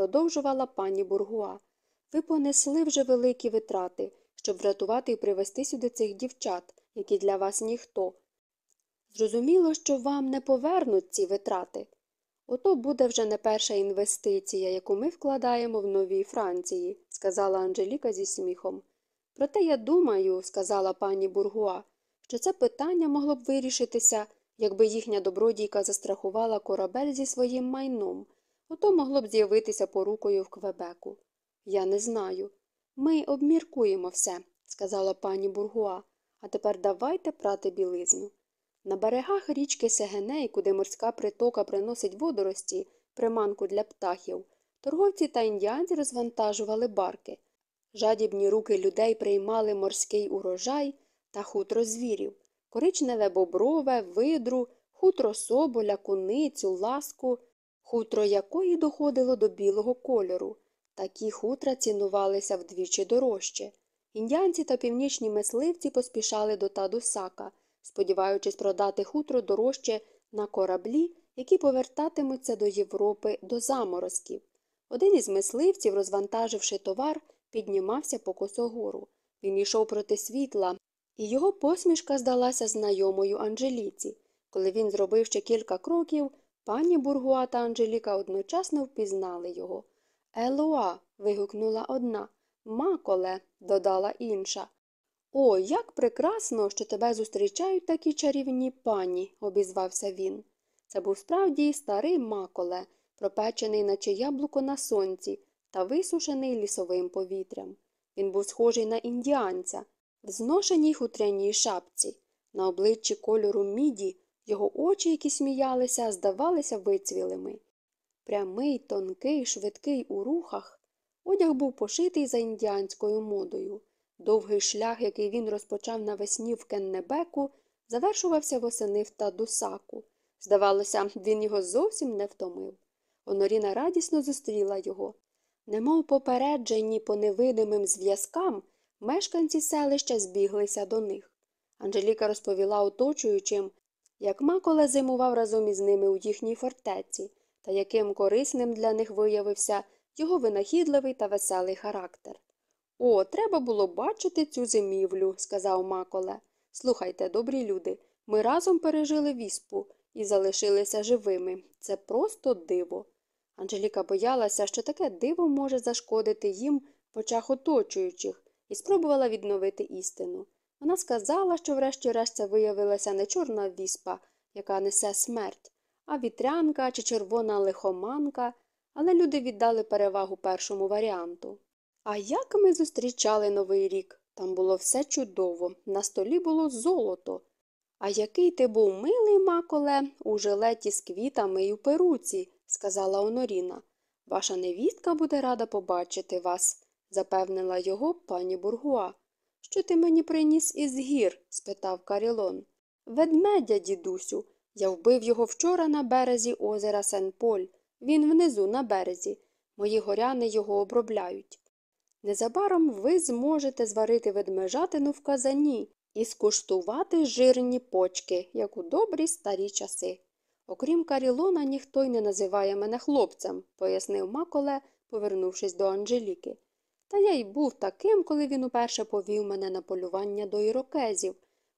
продовжувала пані Бургуа. Ви понесли вже великі витрати, щоб врятувати і привезти сюди цих дівчат, які для вас ніхто. Зрозуміло, що вам не повернуть ці витрати. Ото буде вже не перша інвестиція, яку ми вкладаємо в новій Франції, сказала Анжеліка зі сміхом. Проте я думаю, сказала пані Бургуа, що це питання могло б вирішитися, якби їхня добродійка застрахувала корабель зі своїм майном, ото могло б з'явитися порукою в Квебеку. Я не знаю. Ми обміркуємо все, сказала пані Бургуа, а тепер давайте прати білизну. На берегах річки Сегеней, куди морська притока приносить водорості, приманку для птахів, торговці та індіанці розвантажували барки. Жадібні руки людей приймали морський урожай та хутро звірів, коричневе боброве, видру, хутро соболя, куницю, ласку, хутро якої доходило до білого кольору. Такі хутра цінувалися вдвічі дорожче. Індіанці та північні мисливці поспішали до Тадусака, сподіваючись продати хутро дорожче на кораблі, які повертатимуться до Європи до заморозків. Один із мисливців, розвантаживши товар, піднімався по косогору. Він йшов проти світла, і його посмішка здалася знайомою Анжеліці. Коли він зробив ще кілька кроків, пані Бургуа та Анжеліка одночасно впізнали його. Елоа. вигукнула одна. Маколе, додала інша. О, як прекрасно, що тебе зустрічають такі чарівні пані, обізвався він. Це був справді старий маколе, пропечений, наче яблуко на сонці, та висушений лісовим повітрям. Він був схожий на індіанця, в зношеній хутряній шапці. На обличчі кольору міді його очі, які сміялися, здавалися вицвілими. Прямий, тонкий, швидкий у рухах. Одяг був пошитий за індіанською модою. Довгий шлях, який він розпочав навесні в Кеннебеку, завершувався восени в Тадусаку. Здавалося, він його зовсім не втомив. Оноріна радісно зустріла його. Немов попереджені по невидимим зв'язкам, мешканці селища збіглися до них. Анжеліка розповіла оточуючим, як Маколе зимував разом із ними у їхній фортеці, та яким корисним для них виявився його винахідливий та веселий характер. О, треба було бачити цю зимівлю, сказав Маколе. Слухайте, добрі люди, ми разом пережили віспу і залишилися живими. Це просто диво. Анжеліка боялася, що таке диво може зашкодити їм в очах оточуючих, і спробувала відновити істину. Вона сказала, що врешті-решт це виявилася не чорна віспа, яка несе смерть, а вітрянка чи червона лихоманка, але люди віддали перевагу першому варіанту. А як ми зустрічали Новий рік? Там було все чудово, на столі було золото. А який ти був милий, маколе, у жилеті з квітами й у перуці, сказала Оноріна. Ваша невістка буде рада побачити вас, запевнила його пані Бургуа. Що ти мені приніс із гір? спитав Карілон. Ведмедя, дідусю. Я вбив його вчора на березі озера Сен-Поль. Він внизу на березі. Мої горяни його обробляють. Незабаром ви зможете зварити ведмежатину в казані і скуштувати жирні почки, як у добрі старі часи. Окрім Карілона, ніхто й не називає мене хлопцем, пояснив Маколе, повернувшись до Анжеліки. Та я й був таким, коли він уперше повів мене на полювання до ірокезів.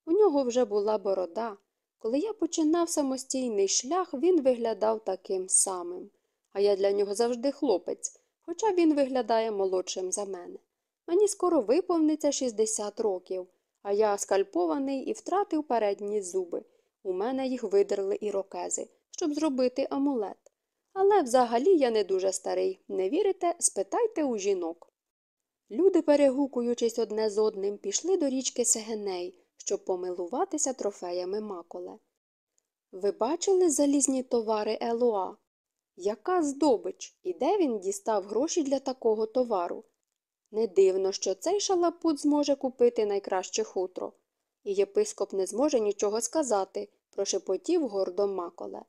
У нього вже була борода. Коли я починав самостійний шлях, він виглядав таким самим. А я для нього завжди хлопець, хоча він виглядає молодшим за мене. Мені скоро виповниться 60 років, а я скальпований і втратив передні зуби. У мене їх видерли ірокези, щоб зробити амулет. Але взагалі я не дуже старий. Не вірите? Спитайте у жінок. Люди, перегукуючись одне з одним, пішли до річки Сегеней, щоб помилуватися трофеями маколе. Ви бачили залізні товари Елуа? Яка здобич і де він дістав гроші для такого товару? Не дивно, що цей шалапут зможе купити найкраще хутро. І єпископ не зможе нічого сказати, прошепотів гордо маколе.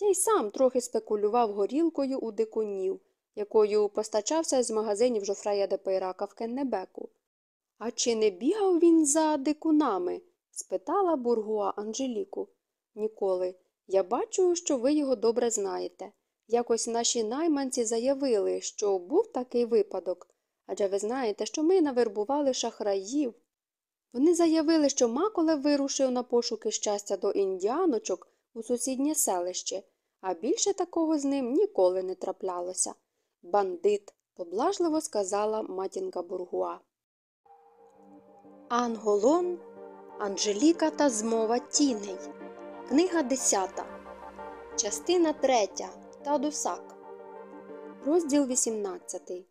Я й сам трохи спекулював горілкою у дикунів, якою постачався з магазинів Жофрея де Пейрака в Кеннебеку. А чи не бігав він за дикунами? спитала бургуа Анжеліку. Ніколи. Я бачу, що ви його добре знаєте. Якось наші найманці заявили, що був такий випадок. Адже ви знаєте, що ми навербували шахраїв. Вони заявили, що Маколе вирушив на пошуки щастя до індіаночок у сусіднє селище, а більше такого з ним ніколи не траплялося. Бандит, поблажливо сказала матінка Бургуа. Анголон, Анжеліка та змова тіней. Книга 10. Частина 3. Тадусак. Розділ 18.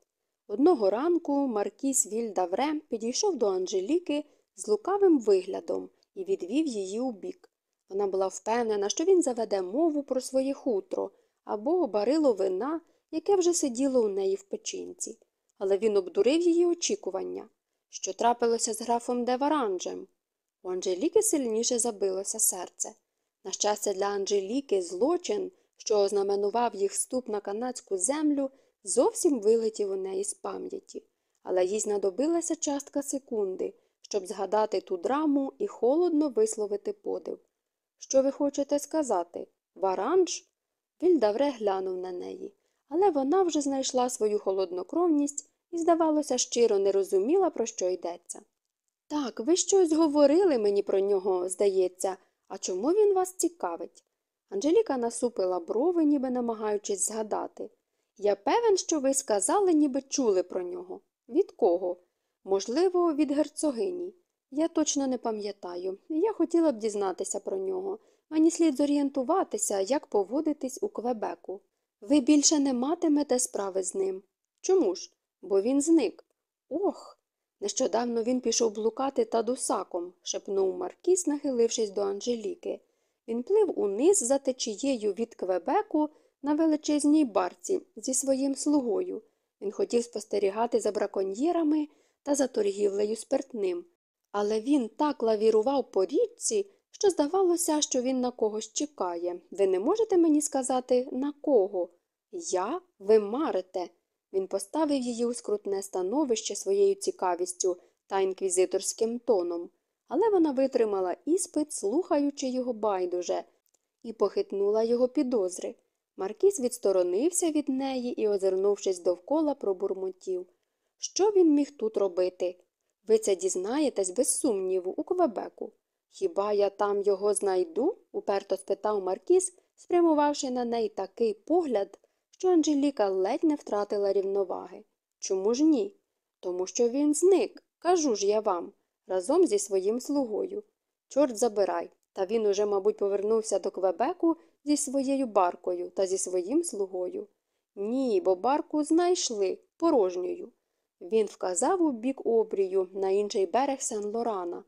Одного ранку Маркіс Вільдавре підійшов до Анжеліки з лукавим виглядом і відвів її у бік. Вона була впевнена, що він заведе мову про своє хутро або барило вина, яке вже сиділо у неї в печінці. Але він обдурив її очікування, що трапилося з графом Деваранжем. У Анжеліки сильніше забилося серце. На щастя, для Анжеліки злочин, що ознаменував їх вступ на канадську землю, зовсім вилетів у неї з пам'яті, але їй знадобилася частка секунди, щоб згадати ту драму і холодно висловити подив. Що ви хочете сказати? Варанж? Вільдавре глянув на неї, але вона вже знайшла свою холоднокровність і, здавалося, щиро не розуміла, про що йдеться. Так, ви щось говорили мені про нього, здається, а чому він вас цікавить? Анжеліка насупила брови, ніби намагаючись згадати. Я певен, що ви сказали, ніби чули про нього. Від кого? Можливо, від герцогині. Я точно не пам'ятаю. Я хотіла б дізнатися про нього. Мені слід зорієнтуватися, як поводитись у Квебеку. Ви більше не матимете справи з ним. Чому ж? Бо він зник. Ох. Нещодавно він пішов блукати тадусаком, шепнув Маркіс, нахилившись до Анжеліки. Він плив униз за течією від Квебеку на величезній барці зі своїм слугою. Він хотів спостерігати за браконьєрами та за торгівлею спиртним. Але він так лавірував по річці, що здавалося, що він на когось чекає. Ви не можете мені сказати, на кого? Я? Ви марите. Він поставив її у скрутне становище своєю цікавістю та інквізиторським тоном, але вона витримала іспит, слухаючи його байдуже, і похитнула його підозри. Маркіз відсторонився від неї і, озирнувшись довкола, пробурмотів. Що він міг тут робити? Ви це дізнаєтесь без сумніву, у Квебеку. Хіба я там його знайду? уперто спитав Маркіз, спрямувавши на неї такий погляд, що Анжеліка ледь не втратила рівноваги. Чому ж ні? Тому що він зник, кажу ж я вам, разом зі своїм слугою. Чорт забирай. Та він уже, мабуть, повернувся до Квебеку зі своєю баркою та зі своїм слугою. Ні, бо барку знайшли порожньою. Він вказав у бік обрію на інший берег Сен Лорана.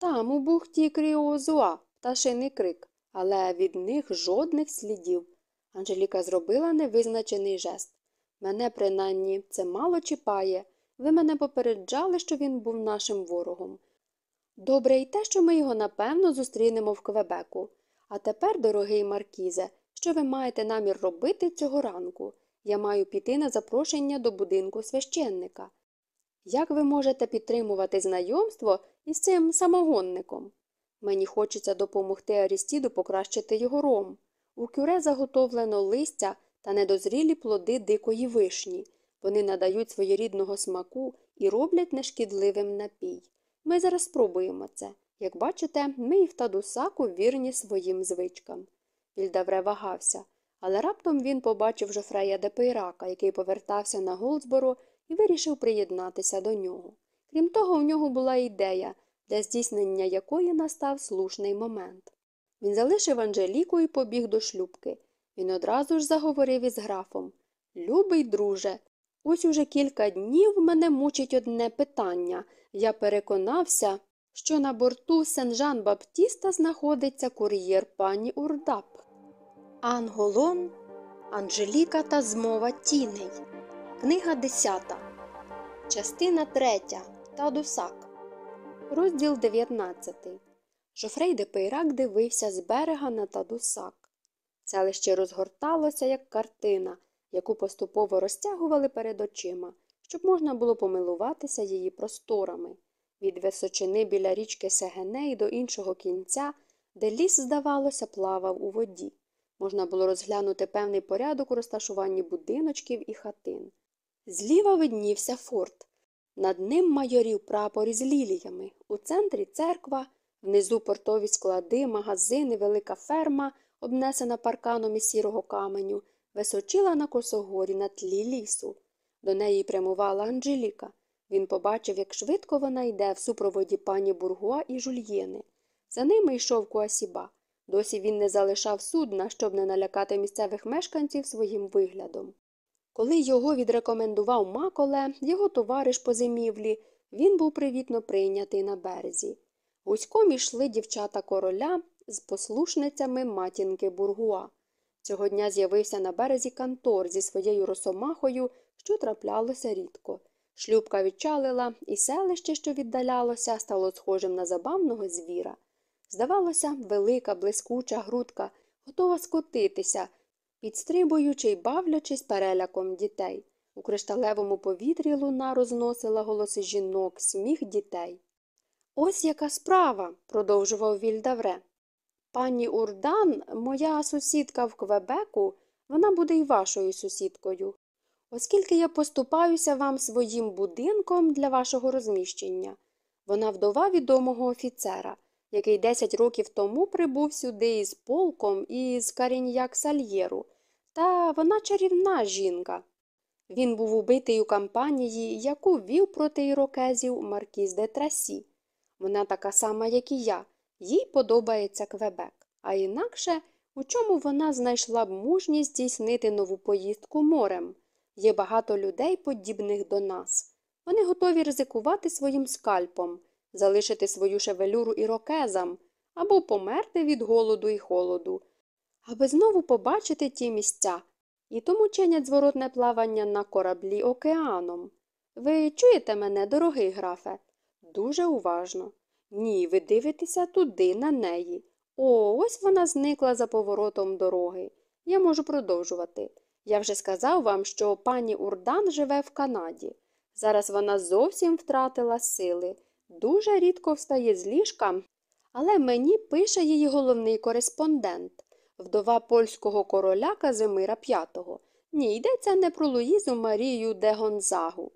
Там у бухті Кріозуа, пташиний крик, але від них жодних слідів. Анжеліка зробила невизначений жест. Мене, принаймні, це мало чіпає. Ви мене попереджали, що він був нашим ворогом. Добре й те, що ми його напевно зустрінемо в Квебеку. А тепер, дорогий Маркізе, що ви маєте намір робити цього ранку? Я маю піти на запрошення до будинку священника. Як ви можете підтримувати знайомство із цим самогонником? Мені хочеться допомогти Арістіду покращити його ром. У кюре заготовлено листя та недозрілі плоди дикої вишні. Вони надають своєрідного смаку і роблять нешкідливим напій. Ми зараз спробуємо це. Як бачите, ми і в Тадусаку вірні своїм звичкам. Вільдавре вагався, але раптом він побачив Жофрея де який повертався на Голдсборо і вирішив приєднатися до нього. Крім того, у нього була ідея, для здійснення якої настав слушний момент. Він залишив Анжеліку і побіг до шлюбки. Він одразу ж заговорив із графом Любий друже, ось уже кілька днів мене мучить одне питання. Я переконався, що на борту Сен-Жан Баптіста знаходиться кур'єр пані Урдап. Анголон, Анжеліка та змова тіней. Книга 10. Частина 3. Тадусак. Розділ 19. Жофрей де Пейрак дивився з берега на Тадусак. Селище розгорталося, як картина, яку поступово розтягували перед очима, щоб можна було помилуватися її просторами. Від височини біля річки Сегеней до іншого кінця, де ліс, здавалося, плавав у воді. Можна було розглянути певний порядок у розташуванні будиночків і хатин. Зліва виднівся форт. Над ним майорів прапор із ліліями, у центрі церква, внизу портові склади, магазини, велика ферма, обнесена парканом із сірого каменю, височила на косогорі на тлі лісу. До неї прямувала Анжеліка. Він побачив, як швидко вона йде в супроводі пані Бургуа і жульєни. За ними йшов Куасіба. Досі він не залишав судна, щоб не налякати місцевих мешканців своїм виглядом. Коли його відрекомендував Маколе, його товариш по зимівлі, він був привітно прийнятий на березі. Гуськом ішли дівчата короля з послушницями матінки Бургуа. Цього дня з'явився на березі Кантор зі своєю росомахою, що траплялося рідко. Шлюбка відчалила, і селище, що віддалялося, стало схожим на забавного звіра. Здавалося, велика, блискуча грудка, готова скотитися, підстрибуючи й бавлячись переляком дітей. У кришталевому повітрі луна розносила голоси жінок, сміх дітей. Ось яка справа, продовжував Вільдавре. Пані Урдан, моя сусідка в Квебеку, вона буде й вашою сусідкою. Оскільки я поступаюся вам своїм будинком для вашого розміщення. Вона вдова відомого офіцера, який десять років тому прибув сюди із полком із Каріньяк Сальєру, та вона чарівна жінка. Він був убитий у кампанії, яку вів проти ірокезів Маркіз де Трасі. Вона така сама, як і я, їй подобається Квебек, а інакше у чому вона знайшла б мужність здійснити нову поїздку морем. Є багато людей, подібних до нас. Вони готові ризикувати своїм скальпом, залишити свою шевелюру ірокезам або померти від голоду і холоду, аби знову побачити ті місця, і тому чинять зворотне плавання на кораблі океаном. Ви чуєте мене, дорогий графе? Дуже уважно. Ні, ви дивитеся туди, на неї. О, ось вона зникла за поворотом дороги. Я можу продовжувати. Я вже сказав вам, що пані Урдан живе в Канаді. Зараз вона зовсім втратила сили, дуже рідко встає з ліжка, але мені пише її головний кореспондент, вдова польського короля Казимира V. Ні, йдеться не про Луїзу Марію де Гонзагу,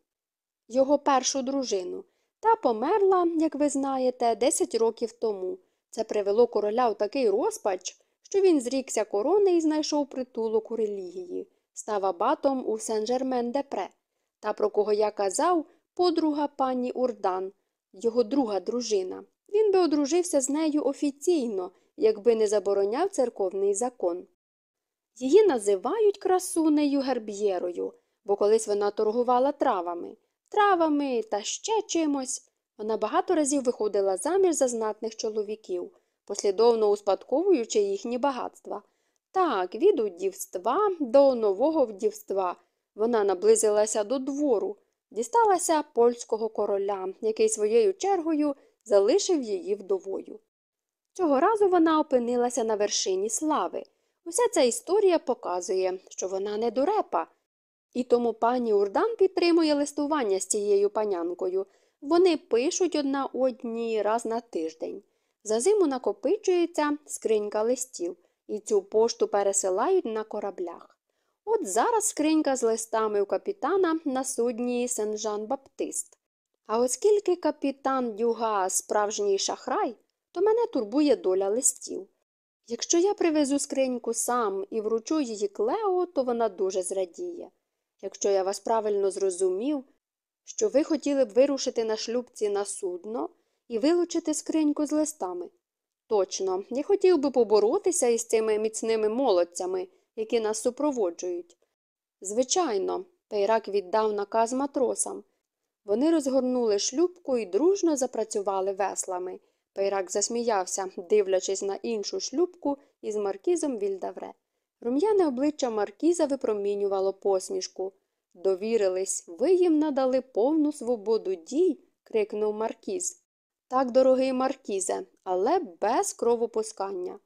його першу дружину. Та померла, як ви знаєте, 10 років тому. Це привело короля у такий розпач, що він зрікся корони і знайшов притулок у релігії, став абатом у Сен-Жермен-де-Пре. Та, про кого я казав, подруга пані Урдан, його друга дружина. Він би одружився з нею офіційно, якби не забороняв церковний закон. Її називають красунею герб'єрою, бо колись вона торгувала травами, травами та ще чимось. Вона багато разів виходила заміж за знатних чоловіків, послідовно успадковуючи їхні багатства. Так, від удівства до нового вдівства вона наблизилася до двору, дісталася польського короля, який своєю чергою залишив її вдовою. Цього разу вона опинилася на вершині слави. Уся ця історія показує, що вона не дурепа. І тому пані Урдан підтримує листування з цією панянкою. Вони пишуть одна одній раз на тиждень. За зиму накопичується скринька листів, і цю пошту пересилають на кораблях. От зараз скринька з листами у капітана на судні Сен-Жан Баптист. А оскільки капітан Дюга справжній шахрай, то мене турбує доля листів. Якщо я привезу скриньку сам і вручу її Клео, то вона дуже зрадіє. Якщо я вас правильно зрозумів, що ви хотіли б вирушити на шлюбці на судно і вилучити скриньку з листами. Точно, я хотів би поборотися із цими міцними молодцями, які нас супроводжують. Звичайно, Пейрак віддав наказ матросам. Вони розгорнули шлюбку і дружно запрацювали веслами. Пейрак засміявся, дивлячись на іншу шлюбку із маркізом Вільдавре. Рум'яне обличчя Маркіза випромінювало посмішку. Довірились, ви їм надали повну свободу дій, крикнув Маркіз. Так, дорогий Маркізе, але без кровопускання.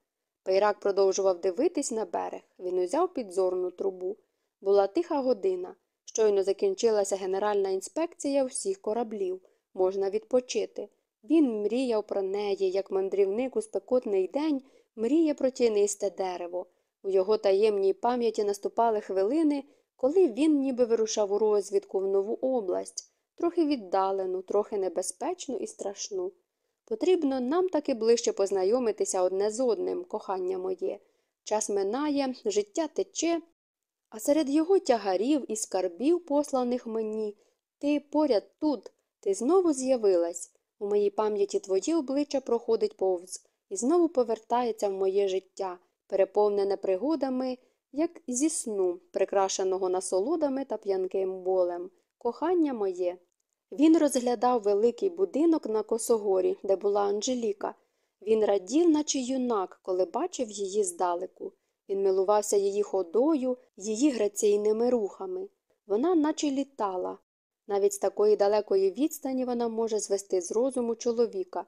Пейрак продовжував дивитись на берег. Він узяв підзорну трубу. Була тиха година. Щойно закінчилася генеральна інспекція всіх кораблів. Можна відпочити. Він мріяв про неї, як мандрівник у спекотний день мріє про тінисте дерево. У його таємній пам'яті наступали хвилини, коли він ніби вирушав у розвідку в нову область, трохи віддалену, трохи небезпечну і страшну. Потрібно нам таки ближче познайомитися одне з одним, кохання моє. Час минає, життя тече, а серед його тягарів і скарбів, посланих мені, ти поряд тут, ти знову з'явилась. У моїй пам'яті твоє обличчя проходить повз і знову повертається в моє життя, переповнене пригодами, як зі сну, прикрашеного насолодами та п'янким болем. Кохання моє. Він розглядав великий будинок на косогорі, де була Анжеліка. Він радів, наче юнак, коли бачив її здалеку. Він милувався її ходою, її граційними рухами. Вона наче літала. Навіть з такої далекої відстані вона може звести з розуму чоловіка.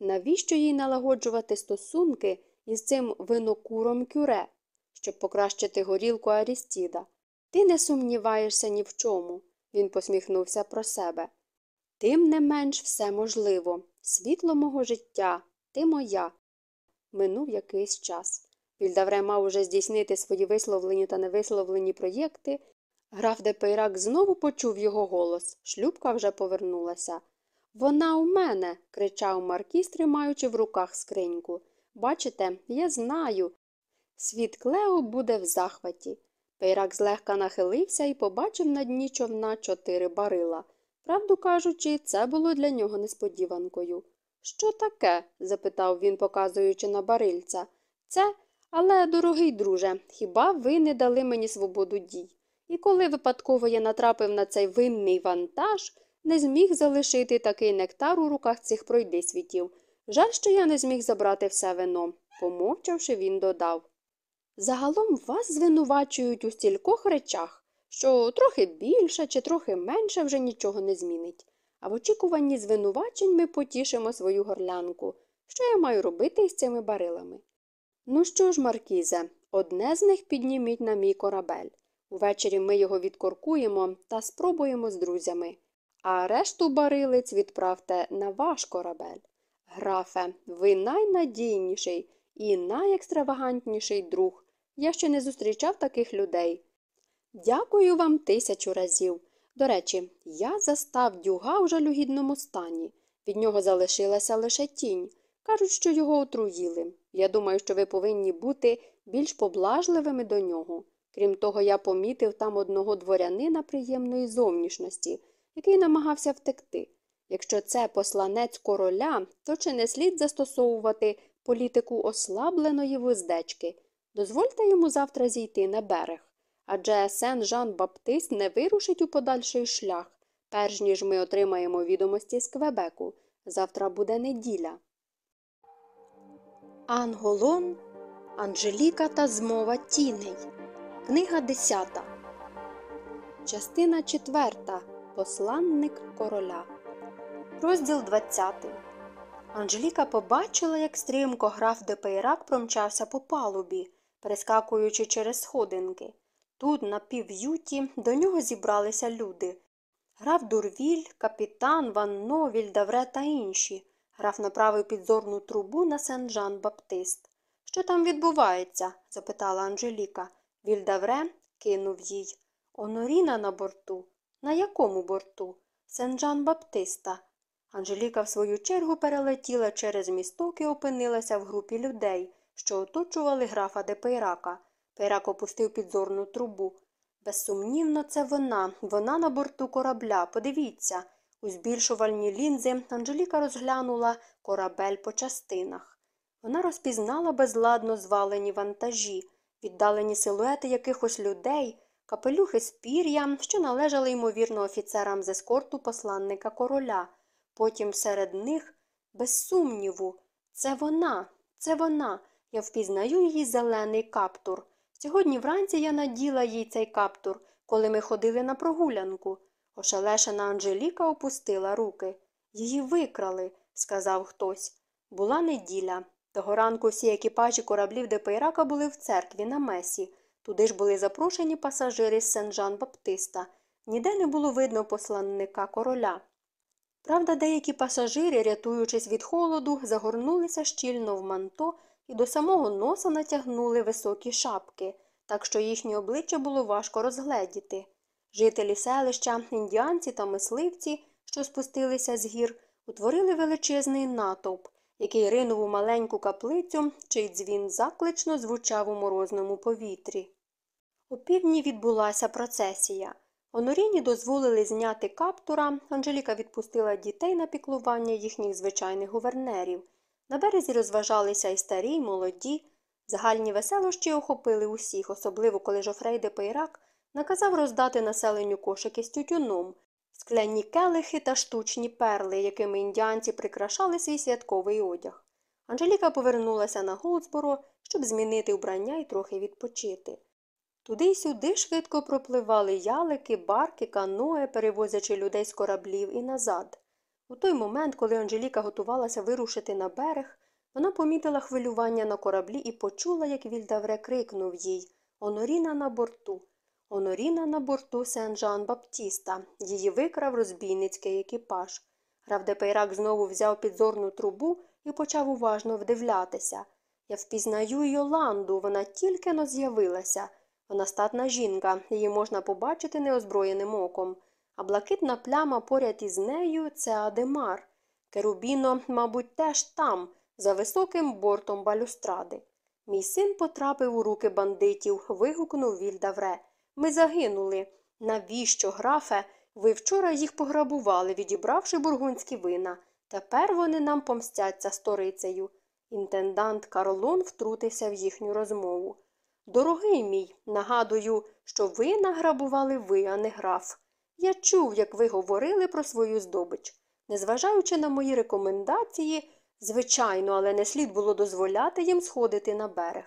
Навіщо їй налагоджувати стосунки із цим винокуром кюре, щоб покращити горілку Арістіда? Ти не сумніваєшся ні в чому. Він посміхнувся про себе. Тим не менш все можливо. Світло мого життя, ти моя. Минув якийсь час. Вільдавре мав уже здійснити свої висловлені та невисловлені проєкти. Граф Депейрак знову почув його голос. Шлюпка вже повернулася. Вона у мене. кричав маркіз, тримаючи в руках скриньку. Бачите, я знаю. Світ Клео буде в захваті. Пейрак злегка нахилився і побачив на дні човна чотири барила. Правду кажучи, це було для нього несподіванкою. Що таке? запитав він, показуючи на барильця. Це, але, дорогий друже, хіба ви не дали мені свободу дій? І коли випадково я натрапив на цей винний вантаж, не зміг залишити такий нектар у руках цих пройдисвітів. Жаль, що я не зміг забрати все вино. Помовчавши, він додав. Загалом вас звинувачують у стількох речах, що трохи більше чи трохи менше вже нічого не змінить. А в очікуванні звинувачень ми потішимо свою горлянку. Що я маю робити із цими барилами? Ну що ж, Маркізе, одне з них підніміть на мій корабель. Увечері ми його відкоркуємо та спробуємо з друзями, а решту барилиць відправте на ваш корабель. Графе, ви найнадійніший і найекстравагантніший друг. Я ще не зустрічав таких людей. Дякую вам тисячу разів. До речі, я застав дюга у жалюгідному стані. Від нього залишилася лише тінь. Кажуть, що його отруїли. Я думаю, що ви повинні бути більш поблажливими до нього. Крім того, я помітив там одного дворянина приємної зовнішності, який намагався втекти. Якщо це посланець короля, то чи не слід застосовувати політику ослабленої вуздечки? Дозвольте йому завтра зійти на берег. Адже сен Жан Баптист не вирушить у подальший шлях, перш ніж ми отримаємо відомості з Квебеку. Завтра буде неділя. Анголон, Анжеліка та змова тіней. Книга 10. Частина 4. Посланник короля. Розділ 20. Анжеліка побачила, як стрімко граф Депейрак промчався по палубі, перескакуючи через сходинки. Тут, на пів'юті, до нього зібралися люди. Граф Дурвіль, капітан, Ванно, Вільдавре та інші. Граф направив підзорну трубу на Сен-Жан-Баптист. Що там відбувається? запитала Анжеліка. Вільдавре кинув їй. Оноріна на борту. На якому борту? сен Жан Баптиста. Анжеліка в свою чергу перелетіла через місток і опинилася в групі людей, що оточували графа де Пейрака. Пейрак опустив підзорну трубу. Безсумнівно, це вона, вона на борту корабля. Подивіться. У збільшувальні лінзи Анжеліка розглянула корабель по частинах. Вона розпізнала безладно звалені вантажі, віддалені силуети якихось людей, капелюхи з пір'ям, що належали, ймовірно, офіцерам з ескорту посланника короля. Потім серед них, без сумніву, це вона, це вона. Я впізнаю її зелений каптур. Сьогодні вранці я наділа їй цей каптур, коли ми ходили на прогулянку. Ошелешена Анжеліка опустила руки. Її викрали, сказав хтось. Була неділя. Того ранку всі екіпажі кораблів Депейрака були в церкві на месі. Туди ж були запрошені пасажири з сен Жан Баптиста. Ніде не було видно посланника короля. Правда, деякі пасажири, рятуючись від холоду, загорнулися щільно в манто і до самого носа натягнули високі шапки, так що їхнє обличчя було важко розгледіти. Жителі селища, індіанці та мисливці, що спустилися з гір, утворили величезний натовп, який ринув у маленьку каплицю, чий дзвін заклично звучав у морозному повітрі. У півдні відбулася процесія. Оноріні дозволили зняти каптура, Анжеліка відпустила дітей на піклування їхніх звичайних гувернерів. На березі розважалися і старі, і молоді. Загальні веселощі охопили усіх, особливо коли Жофрей де Пейрак наказав роздати населенню кошики з тютюном, скляні келихи та штучні перли, якими індіанці прикрашали свій святковий одяг. Анжеліка повернулася на Голдсборо, щоб змінити вбрання і трохи відпочити. Туди й сюди швидко пропливали ялики, барки, каное, перевозячи людей з кораблів і назад. У той момент, коли Анжеліка готувалася вирушити на берег, вона помітила хвилювання на кораблі і почула, як Вільдавре крикнув їй Оноріна на борту. Оноріна на борту Сен-Жан-Баптіста. Її викрав розбійницький екіпаж. Граф Депейрак знову взяв підзорну трубу і почав уважно вдивлятися. Я впізнаю Йоланду, вона тільки но з'явилася. Вона статна жінка, її можна побачити неозброєним оком, а блакитна пляма поряд із нею це Адемар. Керубіно, мабуть, теж там, за високим бортом балюстради. Мій син потрапив у руки бандитів, вигукнув Вільдавре. Ми загинули. Навіщо, графе? Ви вчора їх пограбували, відібравши бургундські вина. Тепер вони нам помстяться сторицею. Інтендант Карлон втрутився в їхню розмову. Дорогий мій, нагадую, що ви награбували ви, а не граф. Я чув, як ви говорили про свою здобич. Незважаючи на мої рекомендації, звичайно, але не слід було дозволяти їм сходити на берег.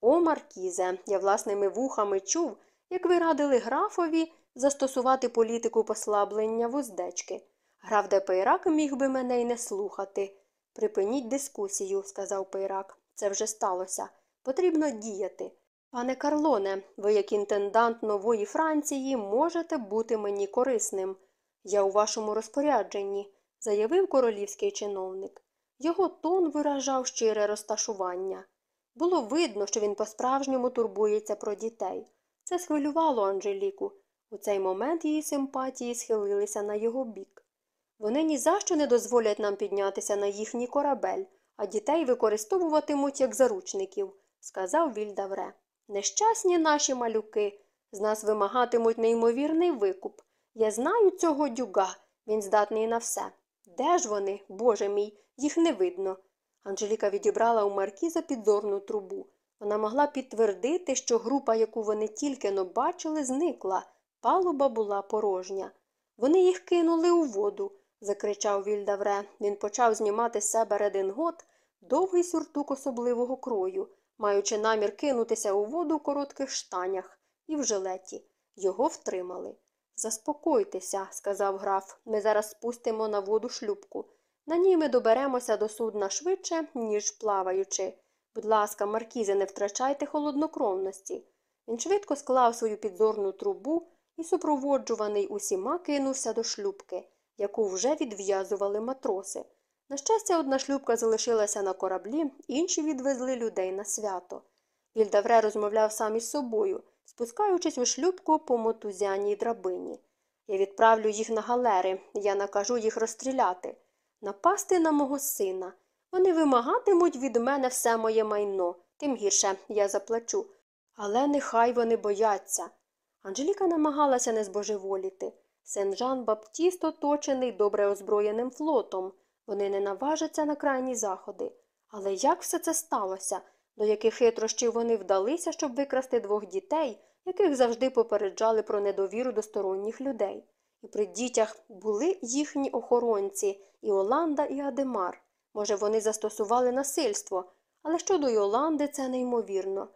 О, Маркізе, я власними вухами чув, як ви радили графові застосувати політику послаблення вуздечки. Граф де Пейрак міг би мене й не слухати. Припиніть дискусію, сказав Пейрак. Це вже сталося. Потрібно діяти. Пане Карлоне, ви, як інтендант нової Франції, можете бути мені корисним. Я у вашому розпорядженні, заявив королівський чиновник. Його тон виражав щире розташування. Було видно, що він по-справжньому турбується про дітей. Це схвилювало Анжеліку. У цей момент її симпатії схилилися на його бік. Вони ні за що не дозволять нам піднятися на їхній корабель, а дітей використовуватимуть як заручників, сказав Вільдавре. Нещасні наші малюки. З нас вимагатимуть неймовірний викуп. Я знаю цього дюга, він здатний на все. Де ж вони, боже мій, їх не видно. Анжеліка відібрала у маркіза підзорну трубу. Вона могла підтвердити, що група, яку вони тільки но бачили, зникла. Палуба була порожня. Вони їх кинули у воду, закричав Вільдавре. Він почав знімати з себе редингот, довгий сюртук особливого крою маючи намір кинутися у воду в коротких штанях і в жилеті. Його втримали. Заспокойтеся, сказав граф, ми зараз спустимо на воду шлюбку. На ній ми доберемося до судна швидше, ніж плаваючи. Будь ласка, Маркізе, не втрачайте холоднокровності. Він швидко склав свою підзорну трубу і, супроводжуваний усіма, кинувся до шлюбки, яку вже відв'язували матроси. На щастя, одна шлюбка залишилася на кораблі, інші відвезли людей на свято. Вільдавре розмовляв сам із собою, спускаючись у шлюбку по мотузяній драбині. Я відправлю їх на галери, я накажу їх розстріляти, напасти на мого сина. Вони вимагатимуть від мене все моє майно, тим гірше я заплачу. Але нехай вони бояться. Анжеліка намагалася не збожеволіти. Сен Жан Баптіст оточений добре озброєним флотом. Вони не наважаться на крайні заходи. Але як все це сталося? До яких хитрощів вони вдалися, щоб викрасти двох дітей, яких завжди попереджали про недовіру до сторонніх людей? І при дітях були їхні охоронці і Оланда, і Адемар. Може, вони застосували насильство, але щодо Йоланди це неймовірно.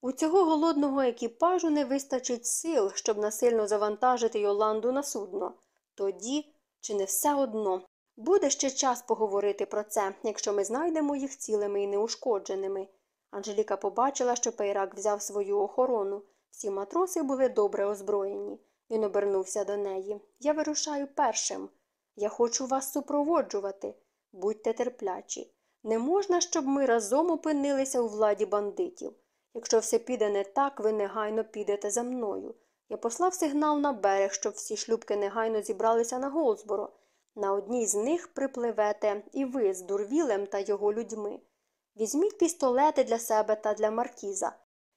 У цього голодного екіпажу не вистачить сил, щоб насильно завантажити Йоланду на судно. Тоді, чи не все одно, Буде ще час поговорити про це, якщо ми знайдемо їх цілими і неушкодженими. Анжеліка побачила, що Пейрак взяв свою охорону. Всі матроси були добре озброєні. Він обернувся до неї. Я вирушаю першим. Я хочу вас супроводжувати. Будьте терплячі. Не можна, щоб ми разом опинилися у владі бандитів. Якщо все піде не так, ви негайно підете за мною. Я послав сигнал на берег, щоб всі шлюбки негайно зібралися на Голсборо. На одній з них припливете і ви з Дурвілем та його людьми. Візьміть пістолети для себе та для маркіза.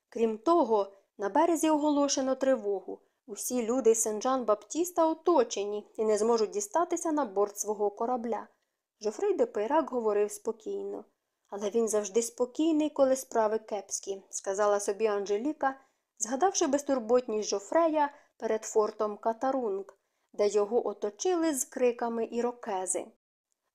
Крім того, на березі оголошено тривогу. Усі люди Сен-Жан Баптіста оточені і не зможуть дістатися на борт свого корабля. Жофрей де Пейрак говорив спокійно. Але він завжди спокійний, коли справи кепські, сказала собі Анжеліка, згадавши безтурботність Жофрея перед фортом Катарунг, де його оточили з криками ірокези.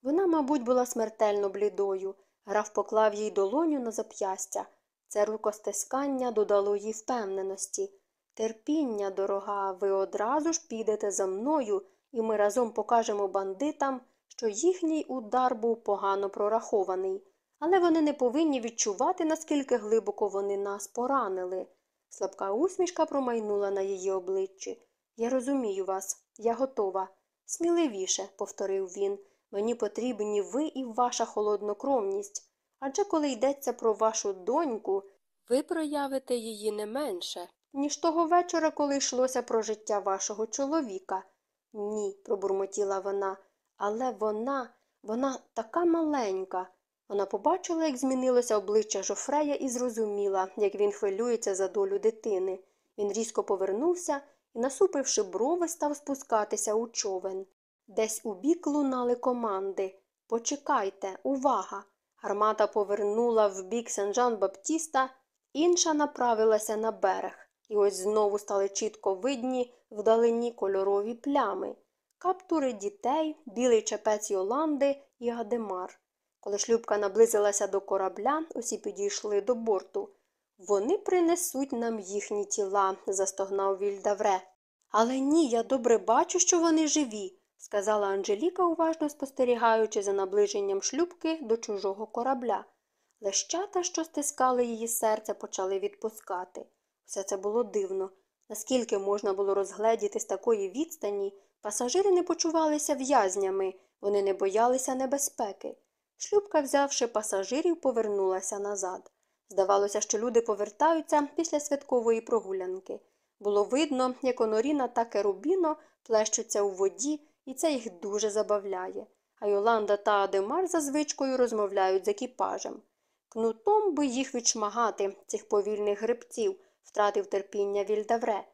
Вона, мабуть, була смертельно блідою. Граф поклав їй долоню на зап'ястя. Це рукостискання додало їй впевненості. Терпіння, дорога, ви одразу ж підете за мною, і ми разом покажемо бандитам, що їхній удар був погано прорахований, але вони не повинні відчувати, наскільки глибоко вони нас поранили. Слабка усмішка промайнула на її обличчі. Я розумію вас, я готова. Сміливіше, повторив він, мені потрібні ви і ваша холоднокровність. Адже коли йдеться про вашу доньку, ви проявите її не менше, ніж того вечора, коли йшлося про життя вашого чоловіка. Ні, пробурмотіла вона, але вона, вона така маленька. Вона побачила, як змінилося обличчя Жофрея, і зрозуміла, як він хвилюється за долю дитини. Він різко повернувся і, насупивши брови, став спускатися у човен. Десь у бік лунали команди. Почекайте, увага! Гармата повернула в бік Сен-Жан Баптіста, інша направилася на берег, і ось знову стали чітко видні вдалині кольорові плями, каптури дітей, білий чепець Йоланди і Гадемар. Коли шлюбка наблизилася до корабля, усі підійшли до борту. Вони принесуть нам їхні тіла, застогнав Вільдавре. Але ні, я добре бачу, що вони живі, сказала Анжеліка, уважно спостерігаючи за наближенням шлюбки до чужого корабля. Лещата, що стискали її серце, почали відпускати. Все це було дивно. Наскільки можна було розгледіти з такої відстані, пасажири не почувалися в'язнями, вони не боялися небезпеки. Шлюбка, взявши пасажирів, повернулася назад. Здавалося, що люди повертаються після святкової прогулянки. Було видно, як Оноріна та Керубіно плещуться у воді, і це їх дуже забавляє. А Йоланда та Адемар за звичкою розмовляють з екіпажем. Кнутом би їх відшмагати, цих повільних грибців, втратив терпіння Вільдавре.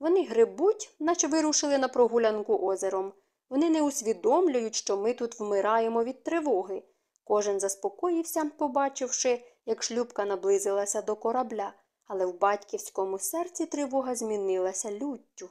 Вони грибуть, наче вирушили на прогулянку озером. Вони не усвідомлюють, що ми тут вмираємо від тривоги. Кожен заспокоївся, побачивши, як шлюбка наблизилася до корабля, але в батьківському серці тривога змінилася люттю.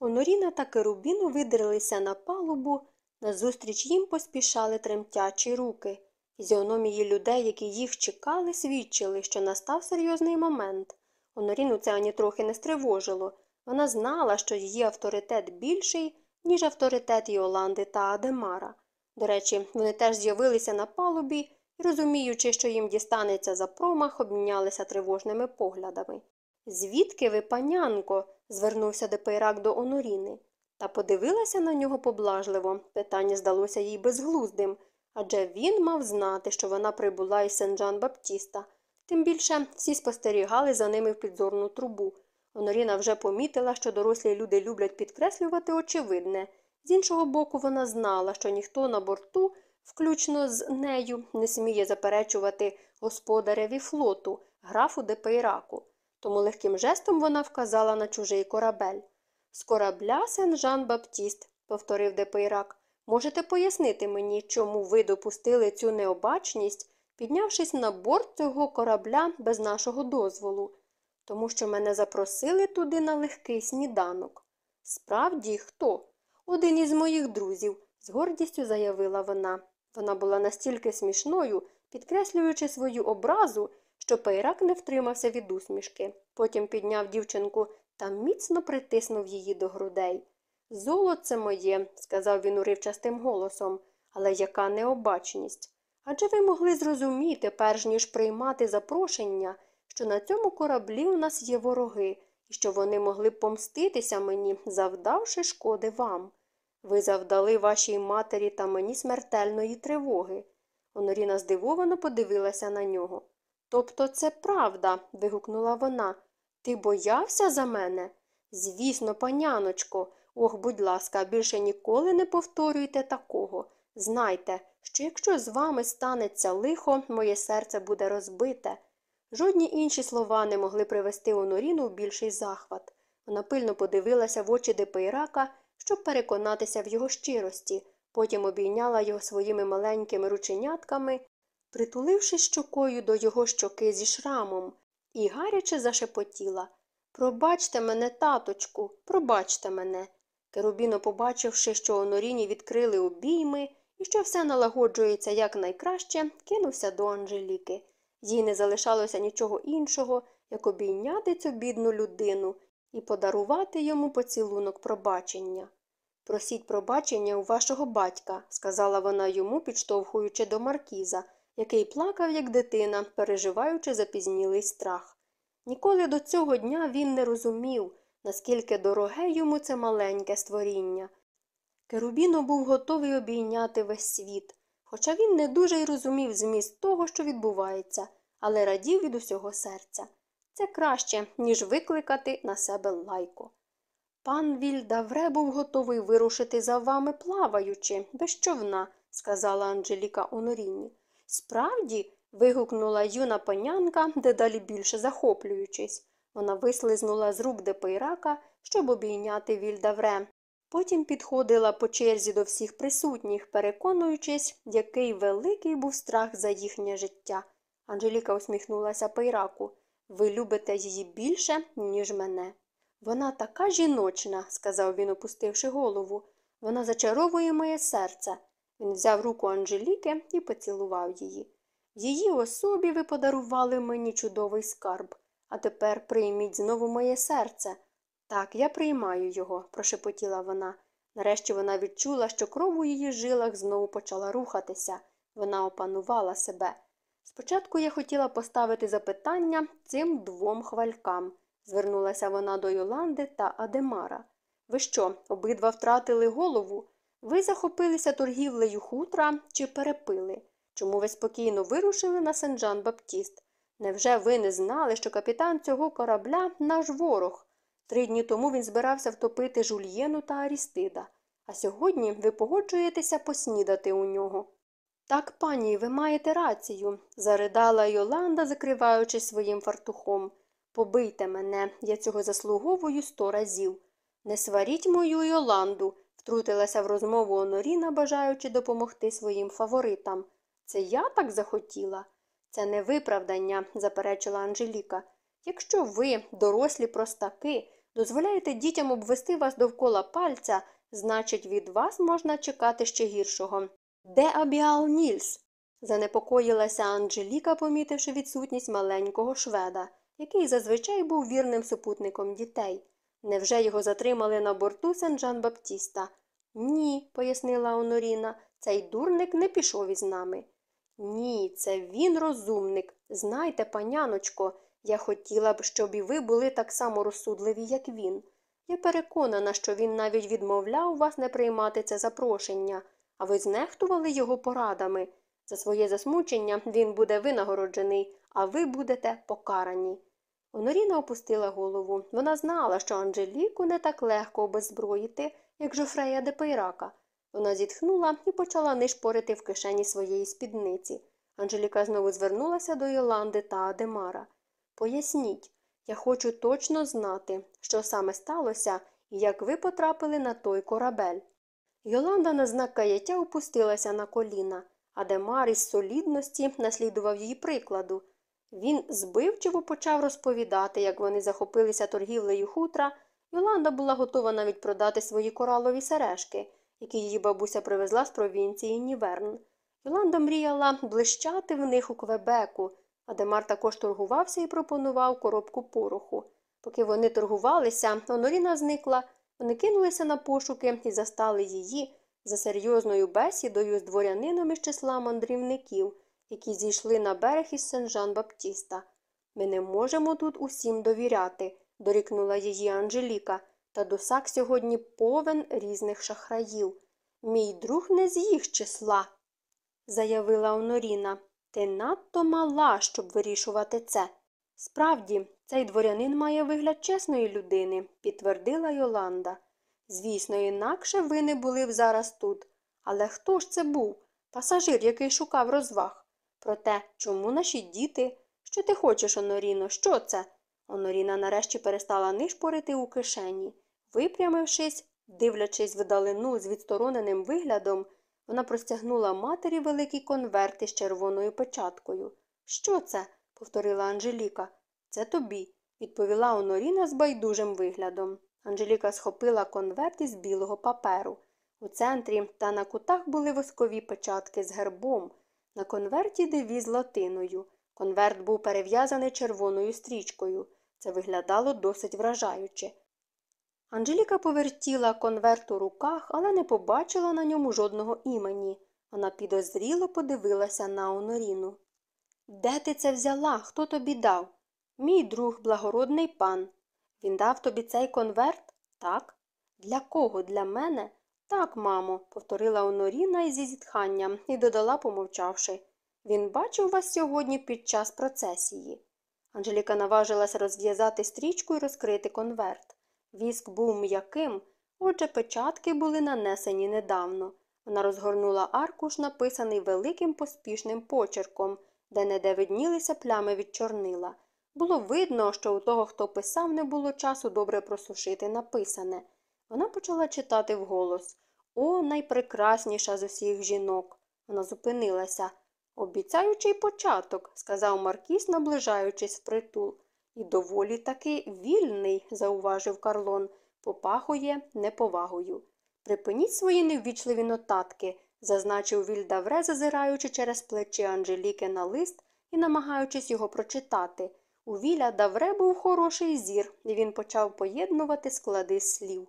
Оноріна та Керубіну видрилися на палубу, назустріч їм поспішали тремтячі руки. Фізіономії людей, які їх чекали, свідчили, що настав серйозний момент. Оноріну це ані трохи не стривожило. Вона знала, що її авторитет більший, ніж авторитет Йоланди та Адемара. До речі, вони теж з'явилися на палубі і, розуміючи, що їм дістанеться за промах, обмінялися тривожними поглядами. Звідки ви, панянко? звернувся Депейрак до Оноріни. Та подивилася на нього поблажливо. Питання здалося їй безглуздим, адже він мав знати, що вона прибула із Сен-Жан-Баптіста. Тим більше всі спостерігали за ними в підзорну трубу. Оноріна вже помітила, що дорослі люди люблять підкреслювати очевидне. З іншого боку, вона знала, що ніхто на борту, включно з нею, не сміє заперечувати господареві флоту, графу Депейраку. Тому легким жестом вона вказала на чужий корабель. З корабля Сен-Жан-Баптіст, повторив Депейрак, можете пояснити мені, чому ви допустили цю необачність, піднявшись на борт цього корабля без нашого дозволу, тому що мене запросили туди на легкий сніданок. Справді, хто? Один із моїх друзів, з гордістю заявила вона. Вона була настільки смішною, підкреслюючи свою образу, що Пейрак не втримався від усмішки. Потім підняв дівчинку та міцно притиснув її до грудей. Золоце моє, сказав він уривчастим голосом, але яка необачність. Адже ви могли зрозуміти, перш ніж приймати запрошення, що на цьому кораблі у нас є вороги, що вони могли помститися мені, завдавши шкоди вам. Ви завдали вашій матері та мені смертельної тривоги. Оноріна здивовано подивилася на нього. Тобто це правда. вигукнула вона. Ти боявся за мене? Звісно, паняночко. Ох, будь ласка, більше ніколи не повторюйте такого. Знайте, що якщо з вами станеться лихо, моє серце буде розбите. Жодні інші слова не могли привести Оноріну в більший захват. Вона пильно подивилася в очі Депейрака, щоб переконатися в його щирості, потім обійняла його своїми маленькими рученятками, притуливши щокою до його щоки зі шрамом, і гаряче зашепотіла Пробачте мене, таточку, пробачте мене. Керубіно, побачивши, що Оноріні відкрили обійми і що все налагоджується якнайкраще, кинувся до Анжеліки. Їй не залишалося нічого іншого, як обійняти цю бідну людину і подарувати йому поцілунок пробачення. Просіть пробачення у вашого батька, сказала вона йому, підштовхуючи до маркіза, який плакав, як дитина, переживаючи запізнілий страх. Ніколи до цього дня він не розумів, наскільки дороге йому це маленьке створіння. Керубіно був готовий обійняти весь світ, хоча він не дуже й розумів зміст того, що відбувається, але радів від усього серця. Це краще, ніж викликати на себе лайко. Пан Вільдавре був готовий вирушити за вами плаваючи, без човна, сказала Анжеліка Оноріні. Справді. вигукнула юна панянка, дедалі більше захоплюючись. Вона вислизнула з рук Депейрака, щоб обійняти Вільдавре. Потім підходила по черзі до всіх присутніх, переконуючись, який великий був страх за їхнє життя. Анжеліка усміхнулася Пейраку. Ви любите її більше, ніж мене. Вона така жіночна, сказав він, опустивши голову. Вона зачаровує моє серце. Він взяв руку Анжеліки і поцілував її. Її особі ви подарували мені чудовий скарб, а тепер прийміть знову моє серце. Так, я приймаю його, прошепотіла вона. Нарешті вона відчула, що кров у її жилах знову почала рухатися. Вона опанувала себе. Спочатку я хотіла поставити запитання цим двом хвалькам, звернулася вона до Йоланди та Адемара. Ви що, обидва втратили голову? Ви захопилися торгівлею хутра чи перепили? Чому ви спокійно вирушили на Сен-Жан Баптіст? Невже ви не знали, що капітан цього корабля наш ворог? Три дні тому він збирався втопити жульєну та Арістида, а сьогодні ви погоджуєтеся поснідати у нього. Так, пані, ви маєте рацію, заридала Йоланда, закриваючись своїм фартухом. Побийте мене, я цього заслуговую сто разів. Не сваріть мою Йоланду, втрутилася в розмову Оноріна, бажаючи допомогти своїм фаворитам. Це я так захотіла? Це не виправдання, заперечила Анжеліка. Якщо ви, дорослі простаки, дозволяєте дітям обвести вас довкола пальця, значить, від вас можна чекати ще гіршого. Де Абіал Нільс? занепокоїлася Анжеліка, помітивши відсутність маленького шведа, який зазвичай був вірним супутником дітей. Невже його затримали на борту Сен-Жан Баптіста? Ні, пояснила Оноріна, цей дурник не пішов із нами. Ні, це він розумник. Знайте, паняночко, я хотіла б, щоб і ви були так само розсудливі, як він. Я переконана, що він навіть відмовляв вас не приймати це запрошення, а ви знехтували його порадами. За своє засмучення він буде винагороджений, а ви будете покарані. Оноріна опустила голову. Вона знала, що Анжеліку не так легко обеззброїти, як Жофрея де Пейрака. Вона зітхнула і почала нишпорити в кишені своєї спідниці. Анжеліка знову звернулася до Йоланди та Адемара. Поясніть, я хочу точно знати, що саме сталося і як ви потрапили на той корабель. Йоланда на знак каяття опустилася на коліна, а Демар із солідності наслідував її прикладу. Він збивчиво почав розповідати, як вони захопилися торгівлею хутра. Йоланда була готова навіть продати свої коралові сережки, які її бабуся привезла з провінції Ніверн. Йоланда мріяла блищати в них у Квебеку, Адемар також торгувався і пропонував коробку пороху. Поки вони торгувалися, Оноріна зникла, вони кинулися на пошуки і застали її за серйозною бесідою з дворянином із числа мандрівників, які зійшли на берег із Сен-Жан Баптіста. Ми не можемо тут усім довіряти, дорікнула її Анжеліка, та досак сьогодні повен різних шахраїв. Мій друг не з їх числа. заявила Оноріна. Ти надто мала, щоб вирішувати це. Справді, цей дворянин має вигляд чесної людини, підтвердила Йоланда. Звісно, інакше ви не були б зараз тут. Але хто ж це був? Пасажир, який шукав розваг. Проте, чому наші діти? Що ти хочеш, Оноріно? Що це? Оноріна нарешті перестала нишпорити у кишені. Випрямившись, дивлячись вдалину з відстороненим виглядом, вона простягнула матері великий конверт із червоною печаткою. Що це? повторила Анжеліка. Це тобі, відповіла Оноріна з байдужим виглядом. Анжеліка схопила конверт із білого паперу. У центрі та на кутах були воскові печатки з гербом. На конверті девіз латиною. Конверт був перев'язаний червоною стрічкою. Це виглядало досить вражаюче. Анжеліка повертіла конверт у руках, але не побачила на ньому жодного імені. Вона підозріло подивилася на Оноріну. Де ти це взяла? Хто тобі дав? Мій друг, благородний пан. Він дав тобі цей конверт? Так. Для кого? Для мене? Так, мамо, повторила Оноріна із зітханням і додала, помовчавши. Він бачив вас сьогодні під час процесії. Анжеліка наважилася розв'язати стрічку і розкрити конверт. Віск був м'яким, отже, печатки були нанесені недавно. Вона розгорнула аркуш, написаний великим поспішним почерком, де неде виднілися плями від чорнила. Було видно, що у того, хто писав, не було часу добре просушити написане. Вона почала читати вголос О, найпрекрасніша з усіх жінок. Вона зупинилася. Обіцяючий початок, сказав Маркіс, наближаючись впритул. І доволі таки вільний, зауважив Карлон, попахує неповагою. Припиніть свої неввічливі нотатки, зазначив Вільдавре, зазираючи через плечі Анжеліки на лист і намагаючись його прочитати. У Віля Давре був хороший зір, і він почав поєднувати склади слів.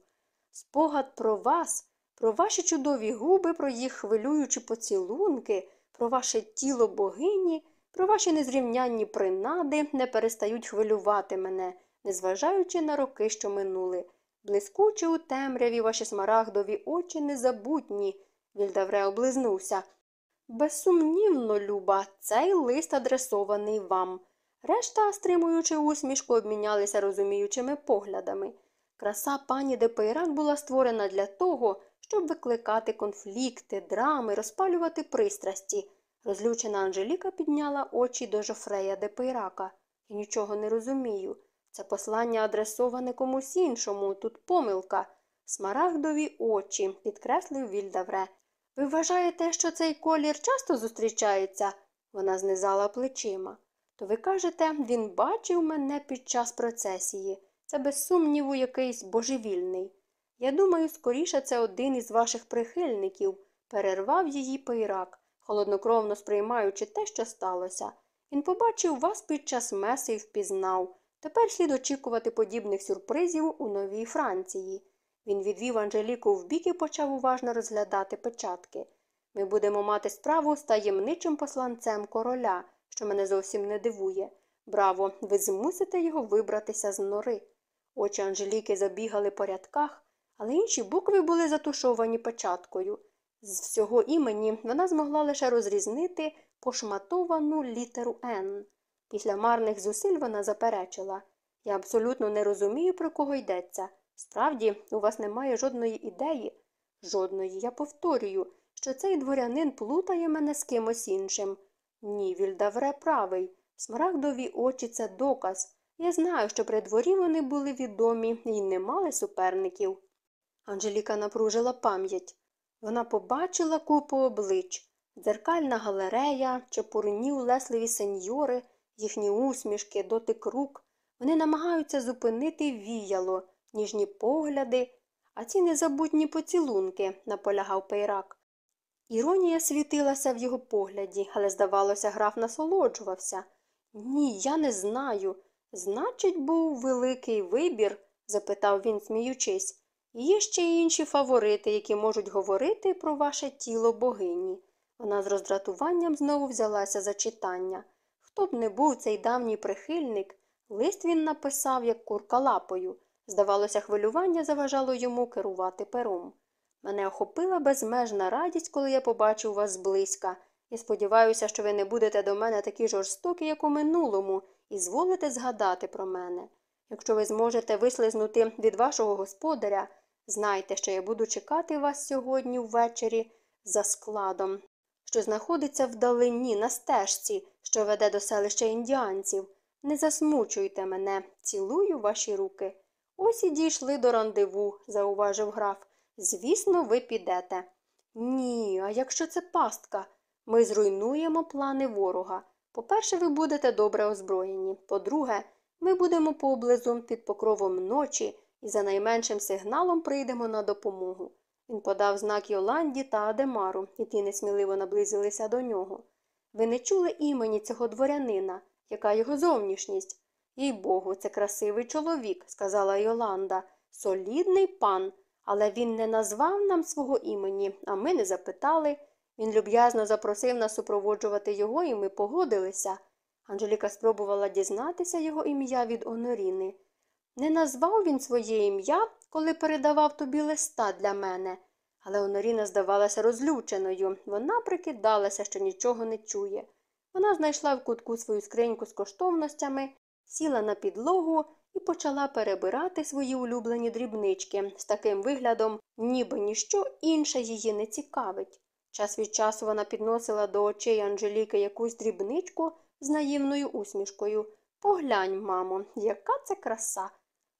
Спогад про вас, про ваші чудові губи, про їх хвилюючі поцілунки, про ваше тіло богині, про ваші незрівнянні принади не перестають хвилювати мене, незважаючи на роки, що минули. Блискучі у темряві ваші смарагдові очі незабутні. Вільдавре облизнувся. Безсумнівно, Люба, цей лист адресований вам. Решта, стримуючи усмішку, обмінялися розуміючими поглядами. Краса пані Депейрак була створена для того, щоб викликати конфлікти, драми, розпалювати пристрасті. Розлючена Анжеліка підняла очі до Жофрея Депейрака. Я нічого не розумію. Це послання адресоване комусь іншому, тут помилка. Смарагдові очі, підкреслив Вільдавре. Ви вважаєте, що цей колір часто зустрічається? Вона знизала плечима. То ви кажете, він бачив мене під час процесії. Це без сумніву якийсь божевільний. Я думаю, скоріше це один із ваших прихильників, перервав її пейрак, холоднокровно сприймаючи те, що сталося. Він побачив вас під час меси і впізнав. Тепер слід очікувати подібних сюрпризів у Новій Франції. Він відвів Анжеліку вбік і почав уважно розглядати печатки. Ми будемо мати справу з таємничим посланцем короля, що мене зовсім не дивує. Браво, ви змусите його вибратися з нори. Очі Анжеліки забігали по рядках, але інші букви були затушовані печаткою. З всього імені вона змогла лише розрізнити пошматовану літеру Н. Після марних зусиль вона заперечила Я абсолютно не розумію, про кого йдеться. Справді, у вас немає жодної ідеї. Жодної, я повторюю, що цей дворянин плутає мене з кимось іншим. Ні, Вільдавре правий. Смарагдові очі це доказ. Я знаю, що при дворі вони були відомі і не мали суперників. Анжеліка напружила пам'ять. Вона побачила купу облич дзеркальна галерея, чепурні улесливі сеньори, їхні усмішки, дотик рук. Вони намагаються зупинити віяло, ніжні погляди, а ці незабутні поцілунки, наполягав пейрак. Іронія світилася в його погляді, але, здавалося, граф насолоджувався. Ні, я не знаю. Значить, був великий вибір? запитав він, сміючись. Є ще й інші фаворити, які можуть говорити про ваше тіло богині. Вона з роздратуванням знову взялася за читання. Хто б не був цей давній прихильник, лист він написав, як курка лапою. Здавалося, хвилювання заважало йому керувати пером. Мене охопила безмежна радість, коли я побачив вас зблизька. І сподіваюся, що ви не будете до мене такі жорстокі, як у минулому, і зволите згадати про мене. Якщо ви зможете вислизнути від вашого господаря, знайте, що я буду чекати вас сьогодні ввечері за складом, що знаходиться вдалині на стежці, що веде до селища індіанців. Не засмучуйте мене, цілую ваші руки. Ось і дійшли до рандеву, зауважив граф. Звісно, ви підете. Ні, а якщо це пастка, ми зруйнуємо плани ворога. По-перше, ви будете добре озброєні. По-друге, ми будемо поблизу під покровом ночі і за найменшим сигналом прийдемо на допомогу. Він подав знак Йоланді та Адемару, і ті несміливо наблизилися до нього. Ви не чули імені цього дворянина, яка його зовнішність? Їй богу, це красивий чоловік, сказала Йоланда. Солідний пан, але він не назвав нам свого імені, а ми не запитали. Він люб'язно запросив нас супроводжувати його, і ми погодилися. Анжеліка спробувала дізнатися його ім'я від Оноріни. Не назвав він своє ім'я, коли передавав тобі листа для мене. Але Оноріна здавалася розлюченою. Вона прикидалася, що нічого не чує. Вона знайшла в кутку свою скриньку з коштовностями, сіла на підлогу і почала перебирати свої улюблені дрібнички з таким виглядом, ніби ніщо інше її не цікавить. Час від часу вона підносила до очей Анжеліки якусь дрібничку з наївною усмішкою. Поглянь, мамо, яка це краса.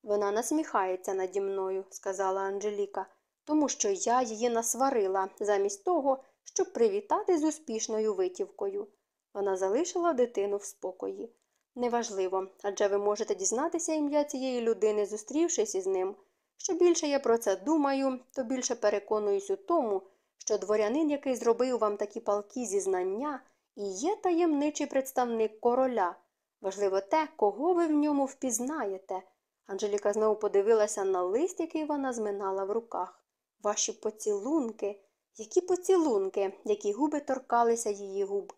Вона насміхається наді мною, сказала Анжеліка, тому що я її насварила, замість того, щоб привітати з успішною витівкою. Вона залишила дитину в спокої. Неважливо, адже ви можете дізнатися ім'я цієї людини, зустрівшись із ним. Що більше я про це думаю, то більше переконуюсь у тому, що дворянин, який зробив вам такі палкі зізнання, і є таємничий представник короля. Важливо те, кого ви в ньому впізнаєте. Анжеліка знову подивилася на лист, який вона зминала в руках. Ваші поцілунки, які поцілунки, які губи торкалися її губ.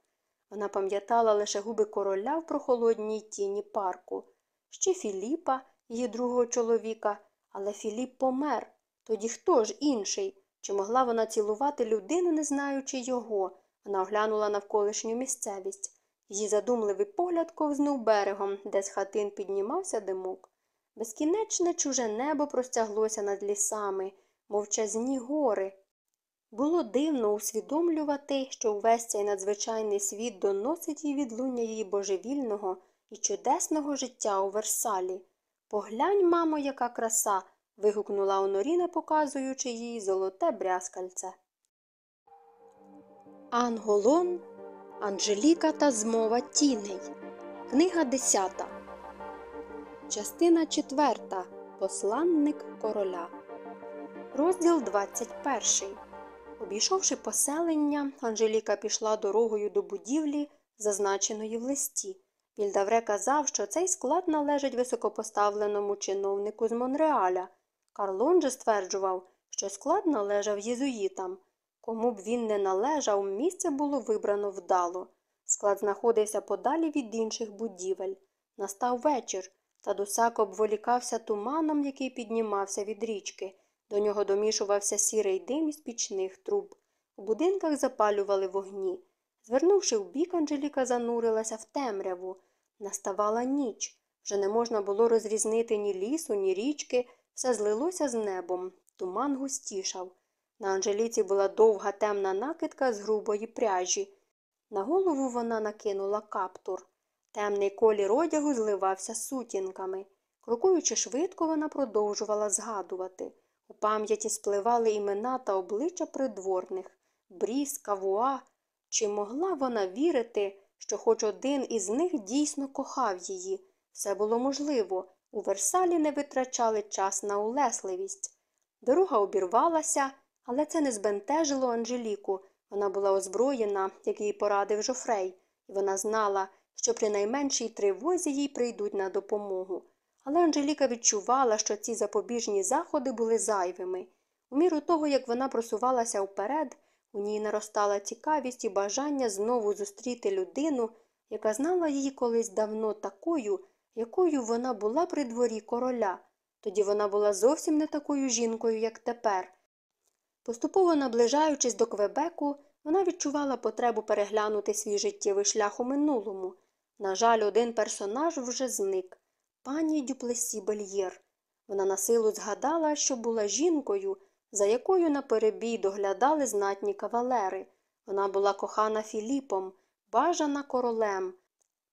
Вона пам'ятала лише губи короля в прохолодній тіні парку, ще Філіпа, її другого чоловіка, але Філіп помер. Тоді хто ж інший? Чи могла вона цілувати людину, не знаючи його? Вона оглянула навколишню місцевість. Її задумливий погляд ковзнув берегом, де з хатин піднімався димок. Безкінечне чуже небо простяглося над лісами, мовчазні гори. Було дивно усвідомлювати, що увесь цей надзвичайний світ доносить їй відлуння її божевільного і чудесного життя у Версалі. Поглянь, мамо, яка краса. вигукнула Оноріна, показуючи їй золоте брязкальце. Анголон, Анжеліка та змова тіней. Книга десята. Частина четверта. Посланник короля. Розділ 21. Обійшовши поселення, Анжеліка пішла дорогою до будівлі, зазначеної в листі. Вільдавре казав, що цей склад належить високопоставленому чиновнику з Монреаля. Карлон же стверджував, що склад належав єзуїтам. Кому б він не належав, місце було вибрано вдало. Склад знаходився подалі від інших будівель. Настав вечір, та досак обволікався туманом, який піднімався від річки. До нього домішувався сірий дим із пічних труб. У будинках запалювали вогні. Звернувши вбік, Анжеліка занурилася в темряву. Наставала ніч. Вже не можна було розрізнити ні лісу, ні річки, все злилося з небом. Туман густішав. На Анжеліці була довга темна накидка з грубої пряжі. На голову вона накинула каптур. Темний колір одягу зливався сутінками. Крокуючи швидко, вона продовжувала згадувати. У пам'яті спливали імена та обличчя придворних Бріс, Кавуа. Чи могла вона вірити, що хоч один із них дійсно кохав її? Все було можливо. У Версалі не витрачали час на улесливість. Дорога обірвалася, але це не збентежило Анжеліку. Вона була озброєна, як їй порадив Жофрей, і вона знала, що при найменшій тривозі їй прийдуть на допомогу. Але Анжеліка відчувала, що ці запобіжні заходи були зайвими. У міру того, як вона просувалася вперед, у ній наростала цікавість і бажання знову зустріти людину, яка знала її колись давно такою, якою вона була при дворі короля. Тоді вона була зовсім не такою жінкою, як тепер. Поступово наближаючись до Квебеку, Вона відчувала потребу переглянути свій життєвий шлях у минулому. На жаль, один персонаж вже зник пані Дюплесі Бельєр. Вона на силу згадала, що була жінкою, за якою на перебій доглядали знатні кавалери. Вона була кохана Філіпом, бажана королем,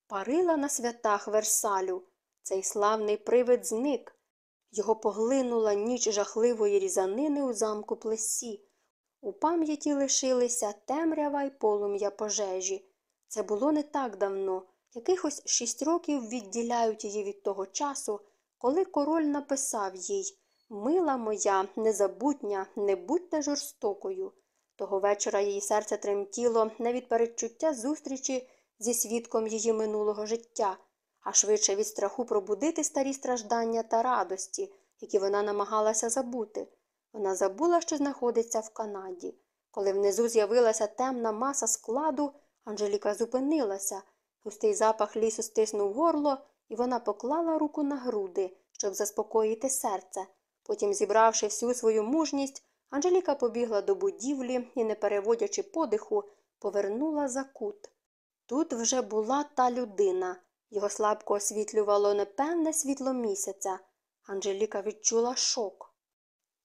парила на святах Версалю. Цей славний привид зник. Його поглинула ніч жахливої різанини у замку плесі. У пам'яті лишилися темрява й полум'я пожежі. Це було не так давно, якихось шість років відділяють її від того часу, коли король написав їй Мила моя, незабутня, не будьте жорстокою. Того вечора її серце тремтіло не від передчуття зустрічі зі свідком її минулого життя, а швидше від страху пробудити старі страждання та радості, які вона намагалася забути. Вона забула, що знаходиться в Канаді. Коли внизу з'явилася темна маса складу, Анжеліка зупинилася. Густий запах лісу стиснув горло, і вона поклала руку на груди, щоб заспокоїти серце. Потім, зібравши всю свою мужність, Анжеліка побігла до будівлі і, не переводячи подиху, повернула за кут. Тут вже була та людина. Його слабко освітлювало непевне світло місяця. Анжеліка відчула шок.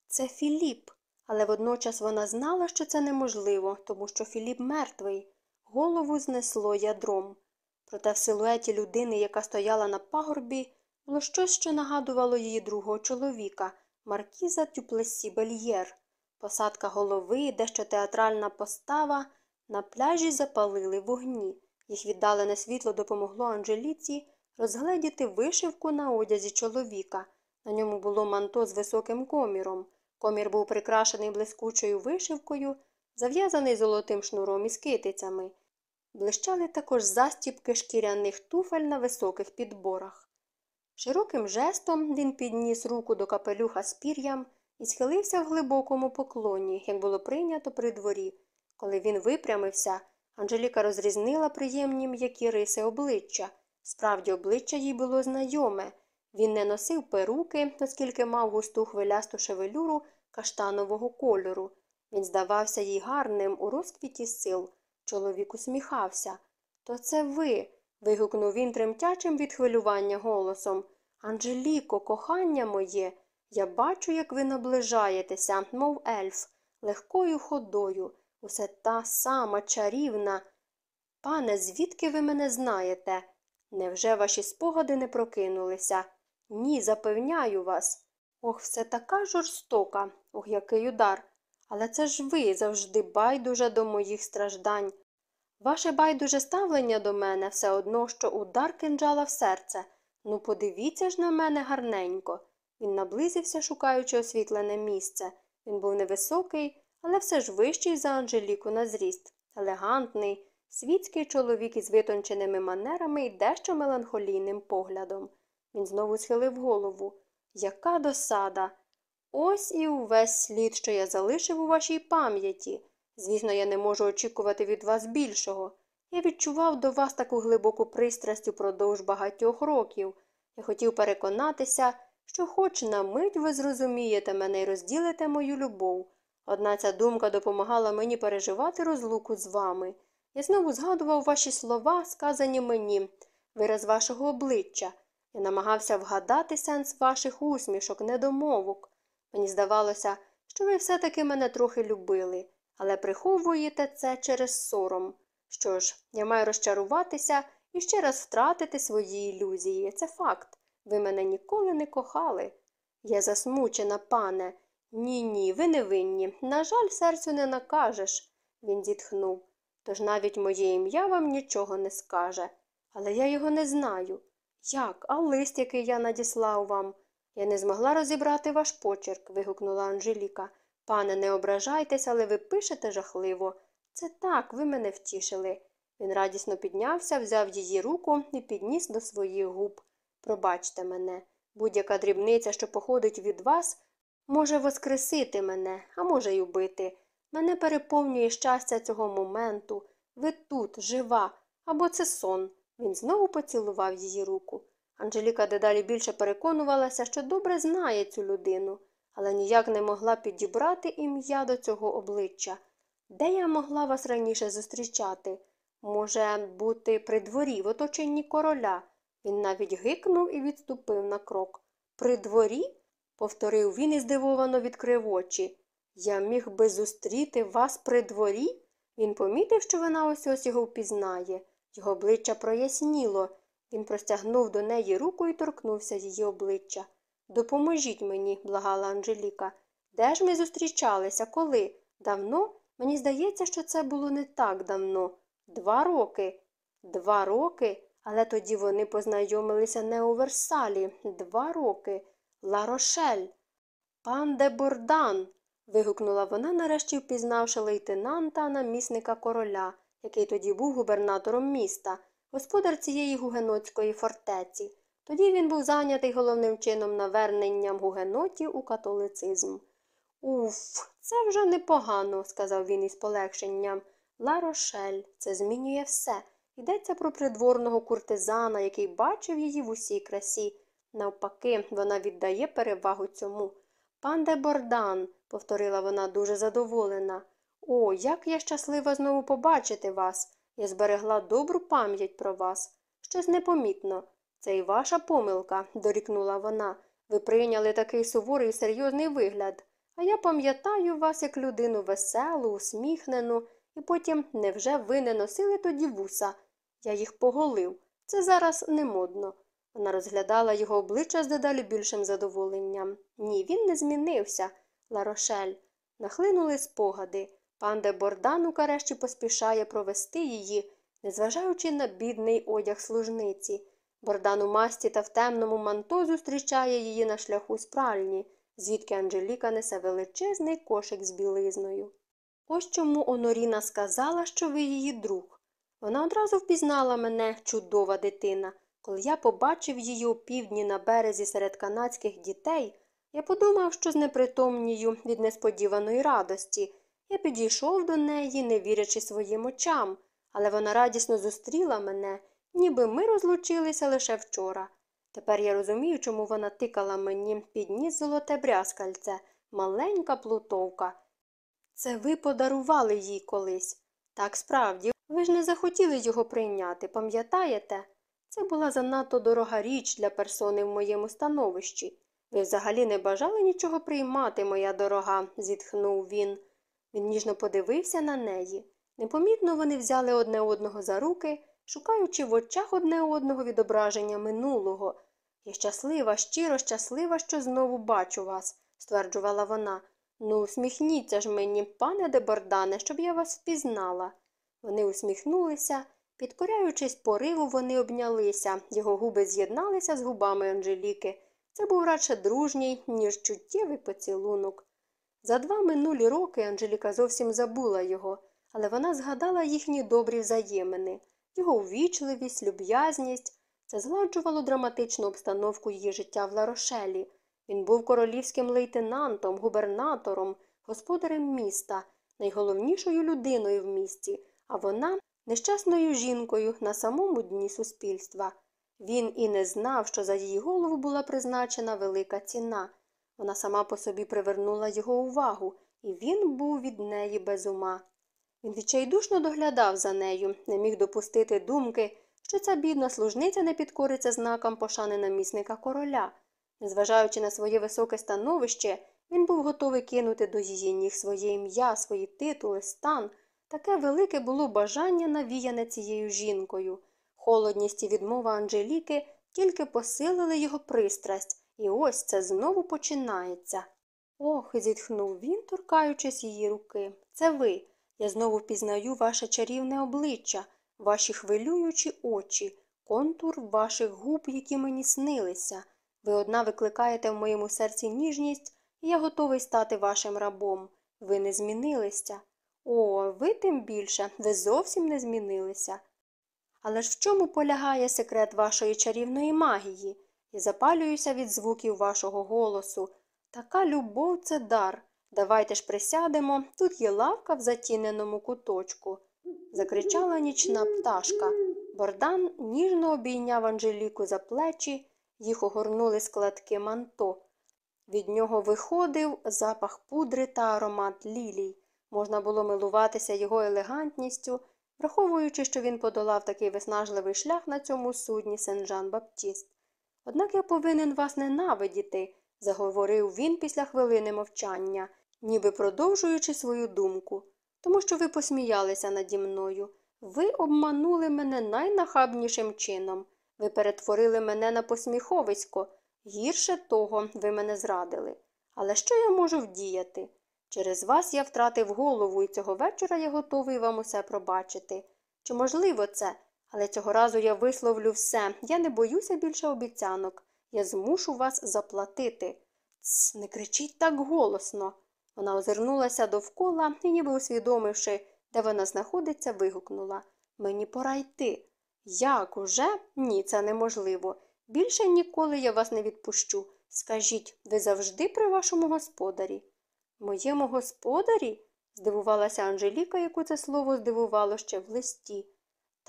Це Філіп, але водночас вона знала, що це неможливо, тому що Філіп мертвий, голову знесло ядром. Проте в силуеті людини, яка стояла на пагорбі, було щось, що нагадувало її другого чоловіка, маркіза Тюплесі Бельєр. Посадка голови, дещо театральна постава, на пляжі запалили вогні. Їх віддалене світло допомогло Анжеліці розгледіти вишивку на одязі чоловіка. На ньому було манто з високим коміром. Комір був прикрашений блискучою вишивкою, зав'язаний золотим шнуром із китицями. Блищали також застіпки шкіряних туфель на високих підборах. Широким жестом він підніс руку до капелюха з пір'ям і схилився в глибокому поклоні, як було прийнято при дворі. Коли він випрямився, Анжеліка розрізнила приємні м'які риси обличчя. Справді, обличчя їй було знайоме. Він не носив перуки, оскільки мав густу хвилясту шевелюру каштанового кольору. Він здавався їй гарним у розквіті сил. Чоловік усміхався. То це ви. вигукнув він тремтячим від хвилювання голосом. Анжеліко, кохання моє, я бачу, як ви наближаєтеся, мов ельф, легкою ходою. Усе та сама чарівна. Пане, звідки ви мене знаєте? Невже ваші спогади не прокинулися? Ні, запевняю вас. Ох, все така жорстока, ох, який удар. Але це ж ви завжди байдуже до моїх страждань. Ваше байдуже ставлення до мене все одно, що удар кинджала в серце. Ну, подивіться ж на мене гарненько. Він наблизився, шукаючи освітлене місце. Він був невисокий, але все ж вищий за Анжеліку на зріст, елегантний, світський чоловік із витонченими манерами і дещо меланхолійним поглядом. Він знову схилив голову. Яка досада! Ось і увесь слід, що я залишив у вашій пам'яті. Звісно, я не можу очікувати від вас більшого. Я відчував до вас таку глибоку пристрасть упродовж багатьох років. Я хотів переконатися, що хоч на мить ви зрозумієте мене і розділите мою любов. Одна ця думка допомагала мені переживати розлуку з вами. Я знову згадував ваші слова, сказані мені, вираз вашого обличчя. Я намагався вгадати сенс ваших усмішок, недомовок. Мені здавалося, що ви все-таки мене трохи любили, але приховуєте це через сором. Що ж, я маю розчаруватися і ще раз втратити свої ілюзії. Це факт. Ви мене ніколи не кохали. Я засмучена, пане. Ні, ні, ви не винні. На жаль, серцю не накажеш. Він зітхнув. Тож навіть моє ім'я вам нічого не скаже. Але я його не знаю. Як? А лист, який я надіслав вам? Я не змогла розібрати ваш почерк, вигукнула Анжеліка. Пане, не ображайтесь, але ви пишете жахливо. Це так, ви мене втішили. Він радісно піднявся, взяв її руку і підніс до своїх губ. Пробачте мене, будь-яка дрібниця, що походить від вас, може воскресити мене, а може й убити. Мене переповнює щастя цього моменту. Ви тут, жива, або це сон. Він знову поцілував її руку. Анжеліка дедалі більше переконувалася, що добре знає цю людину, але ніяк не могла підібрати ім'я до цього обличчя. Де я могла вас раніше зустрічати? Може, бути при дворі в оточенні короля. Він навіть гикнув і відступив на крок. При дворі? повторив він і здивовано відкрив очі. Я міг би зустріти вас при дворі? Він помітив, що вона ось ось його впізнає. Його обличчя проясніло. Він простягнув до неї руку і торкнувся її обличчя. Допоможіть мені, благала Анжеліка. Де ж ми зустрічалися? Коли? Давно? Мені здається, що це було не так давно. Два роки. Два роки? Але тоді вони познайомилися не у Версалі. Два роки. Ларошель. Пан де Бордан. вигукнула вона, нарешті впізнавши лейтенанта, намісника короля, який тоді був губернатором міста, господар цієї гугенотської фортеці. Тоді він був зайнятий головним чином наверненням гугенотів у католицизм. Уф, це вже непогано, сказав він із полегшенням. Ла Рошель, це змінює все. Йдеться про придворного куртизана, який бачив її в усій красі. Навпаки, вона віддає перевагу цьому. Пан де Бордан, повторила вона дуже задоволена. О, як я щаслива знову побачити вас. Я зберегла добру пам'ять про вас. Щось непомітно. Це і ваша помилка, дорікнула вона. Ви прийняли такий суворий серйозний вигляд. А я пам'ятаю вас як людину веселу, усміхнену, і потім невже ви не носили тоді вуса? Я їх поголив. Це зараз не модно. Вона розглядала його обличчя з дедалі більшим задоволенням. Ні, він не змінився. Ларошель. Нахлинули спогади. Пан де Бордан у карещі поспішає провести її, незважаючи на бідний одяг служниці. Бордан у масті та в темному манто зустрічає її на шляху з пральні, звідки Анжеліка несе величезний кошик з білизною. Ось чому Оноріна сказала, що ви її друг. Вона одразу впізнала мене, чудова дитина. Коли я побачив її у півдні на березі серед канадських дітей, я подумав, що знепритомнію від несподіваної радості. Я підійшов до неї, не вірячи своїм очам, але вона радісно зустріла мене, ніби ми розлучилися лише вчора. Тепер я розумію, чому вона тикала мені під ніс золоте брязкальце, маленька плутовка. Це ви подарували їй колись. Так справді, ви ж не захотіли його прийняти, пам'ятаєте? Це була занадто дорога річ для персони в моєму становищі. Ви взагалі не бажали нічого приймати, моя дорога, зітхнув він. Він ніжно подивився на неї. Непомітно вони взяли одне одного за руки, шукаючи в очах одне одного відображення минулого. Я щаслива, щиро щаслива, що знову бачу вас, стверджувала вона. Ну, усміхніться ж мені, пане Дебордане, щоб я вас впізнала. Вони усміхнулися. Підкоряючись пориву, вони обнялися, його губи з'єдналися з губами Анжеліки. Це був радше дружній, ніж чуттєвий поцілунок. За два минулі роки Анжеліка зовсім забула його, але вона згадала їхні добрі взаємини, його увічливість, люб'язність. Це згладжувало драматичну обстановку її життя в Ларошелі. Він був королівським лейтенантом, губернатором, господарем міста, найголовнішою людиною в місті, а вона нещасною жінкою на самому дні суспільства. Він і не знав, що за її голову була призначена велика ціна. Вона сама по собі привернула його увагу, і він був від неї без ума. Він відчайдушно доглядав за нею, не міг допустити думки, що ця бідна служниця не підкориться знакам пошани намісника короля. Незважаючи на своє високе становище, він був готовий кинути до її ніг своє ім'я, свої титули, стан. Таке велике було бажання навіяне цією жінкою. Холодність і відмова Анжеліки тільки посилили його пристрасть, і ось це знову починається. Ох, зітхнув він, торкаючись її руки. Це ви. Я знову впізнаю ваше чарівне обличчя, ваші хвилюючі очі, контур ваших губ, які мені снилися. Ви одна викликаєте в моєму серці ніжність, і я готовий стати вашим рабом. Ви не змінилися. О, ви тим більше, ви зовсім не змінилися. Але ж в чому полягає секрет вашої чарівної магії? Я запалююся від звуків вашого голосу. Така любов це дар. Давайте ж присядемо, тут є лавка в затіненому куточку. Закричала нічна пташка. Бордан ніжно обійняв Анжеліку за плечі, їх огорнули складки манто. Від нього виходив запах пудри та аромат лілій. Можна було милуватися його елегантністю, враховуючи, що він подолав такий виснажливий шлях на цьому судні Сен-Жан Баптіст. Однак я повинен вас ненавидіти, заговорив він після хвилини мовчання, ніби продовжуючи свою думку, тому що ви посміялися наді мною. Ви обманули мене найнахабнішим чином. Ви перетворили мене на посміховисько. Гірше того, ви мене зрадили. Але що я можу вдіяти? Через вас я втратив голову, і цього вечора я готовий вам усе пробачити. Чи можливо це? Але цього разу я висловлю все. Я не боюся більше обіцянок. Я змушу вас заплатити. Ц, не кричіть так голосно. Вона озирнулася довкола і, ніби усвідомивши, де вона знаходиться, вигукнула Мені пора йти. Як уже? Ні, це неможливо. Більше ніколи я вас не відпущу. Скажіть, ви завжди при вашому господарі? Моєму господарі? здивувалася Анжеліка, яку це слово здивувало ще в листі.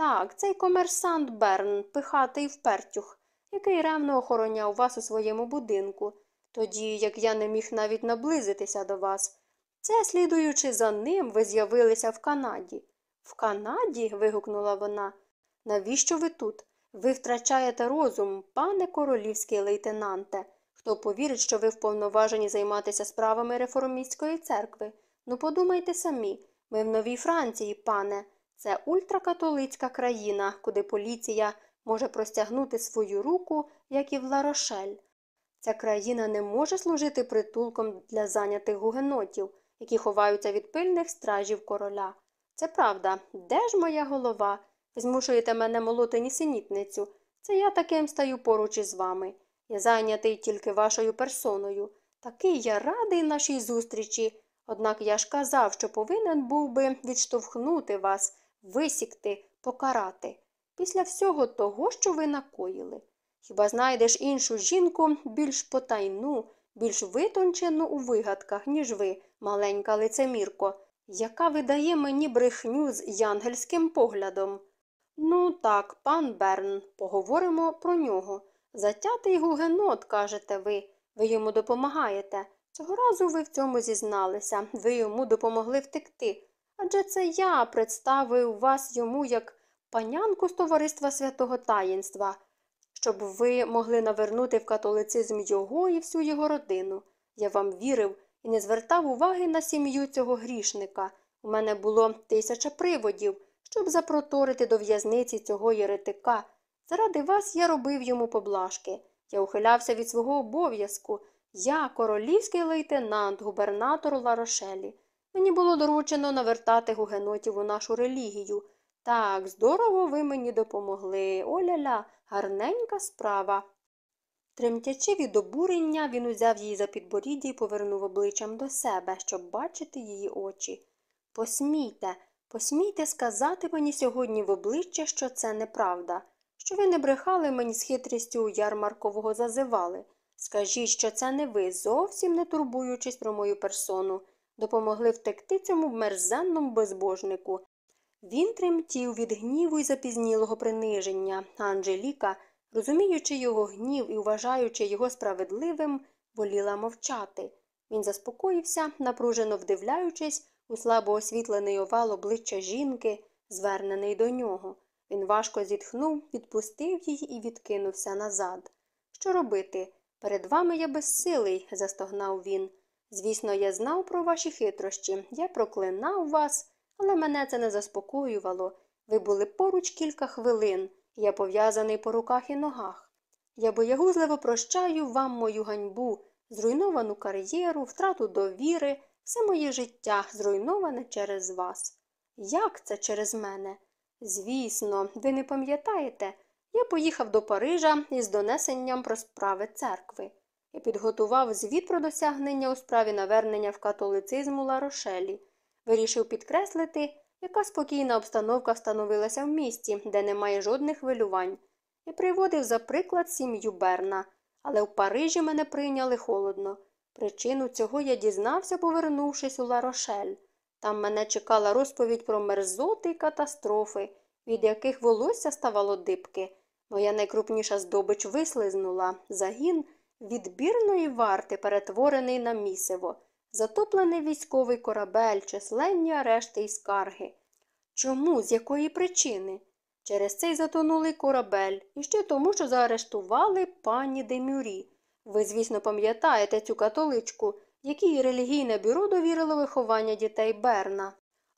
Так, цей комерсант Берн, пихатий впертюх, який ревно охороняв вас у своєму будинку, тоді як я не міг навіть наблизитися до вас. Це, слідуючи за ним, ви з'явилися в Канаді. В Канаді? вигукнула вона. Навіщо ви тут? Ви втрачаєте розум, пане королівський лейтенанте. Хто повірить, що ви вповноважені займатися справами реформістської церкви? Ну, подумайте самі ми в Новій Франції, пане. Це ультракатолицька країна, куди поліція може простягнути свою руку, як і в Ларошель. Ця країна не може служити притулком для зайнятих гугенотів, які ховаються від пильних стражів короля. Це правда, де ж моя голова? Ви змушуєте мене молоти нісенітницю. Це я таким стаю поруч із вами. Я зайнятий тільки вашою персоною. Такий я радий нашій зустрічі. Однак я ж казав, що повинен був би відштовхнути вас, висікти, покарати. Після всього того, що ви накоїли. Хіба знайдеш іншу жінку більш потайну, більш витончену у вигадках, ніж ви, маленька лицемірко, яка видає мені брехню з янгельським поглядом? Ну, так, пан Берн, поговоримо про нього. Затятий гугенот, кажете ви, ви йому допомагаєте. Цього разу ви в цьому зізналися, ви йому допомогли втекти. Адже це я представив вас йому як панянку з товариства святого таїнства, щоб ви могли навернути в католицизм його і всю його родину. Я вам вірив і не звертав уваги на сім'ю цього грішника. У мене було тисяча приводів, щоб запроторити до в'язниці цього єретика. Заради вас я робив йому поблажки. Я ухилявся від свого обов'язку. Я королівський лейтенант, губернатор Ларошелі. Мені було доручено навертати гугенотів у нашу релігію. Так, здорово ви мені допомогли. Оля-ля, гарненька справа. Тремтячи від обурення, він узяв її за підборіддя і повернув обличчям до себе, щоб бачити її очі. Посмійте, посмійте сказати мені сьогодні в обличчя, що це неправда, що ви не брехали мені з хитрістю ярмаркового зазивали. Скажіть, що це не ви, зовсім не турбуючись про мою персону, допомогли втекти цьому мерзенному безбожнику. Він тремтів від гніву і запізнілого приниження, а Анжеліка, розуміючи його гнів і вважаючи його справедливим, воліла мовчати. Він заспокоївся, напружено вдивляючись у слабо освітлений овал обличчя жінки, звернений до нього. Він важко зітхнув, відпустив її і відкинувся назад. Що робити? Перед вами я безсилий, застогнав він. Звісно, я знав про ваші хитрощі, я проклинав вас, але мене це не заспокоювало. Ви були поруч кілька хвилин, я пов'язаний по руках і ногах. Я боягузливо прощаю вам мою ганьбу, зруйновану кар'єру, втрату довіри, все моє життя зруйноване через вас. Як це через мене? Звісно, ви не пам'ятаєте, я поїхав до Парижа із донесенням про справи церкви і підготував звіт про досягнення у справі навернення в католицизму Ларошелі. Вирішив підкреслити, яка спокійна обстановка встановилася в місті, де немає жодних хвилювань, і приводив за приклад сім'ю Берна, але в Парижі мене прийняли холодно. Причину цього я дізнався, повернувшись у Ларошель. Там мене чекала розповідь про мерзоти й катастрофи, від яких волосся ставало дибки. Моя найкрупніша здобич вислизнула, загін відбірної варти, перетворений на місиво. Затоплений військовий корабель, численні арешти і скарги. Чому? З якої причини? Через цей затонулий корабель і ще тому, що заарештували пані Демюрі. Ви, звісно, пам'ятаєте цю католичку, якій релігійне бюро довірило виховання дітей Берна.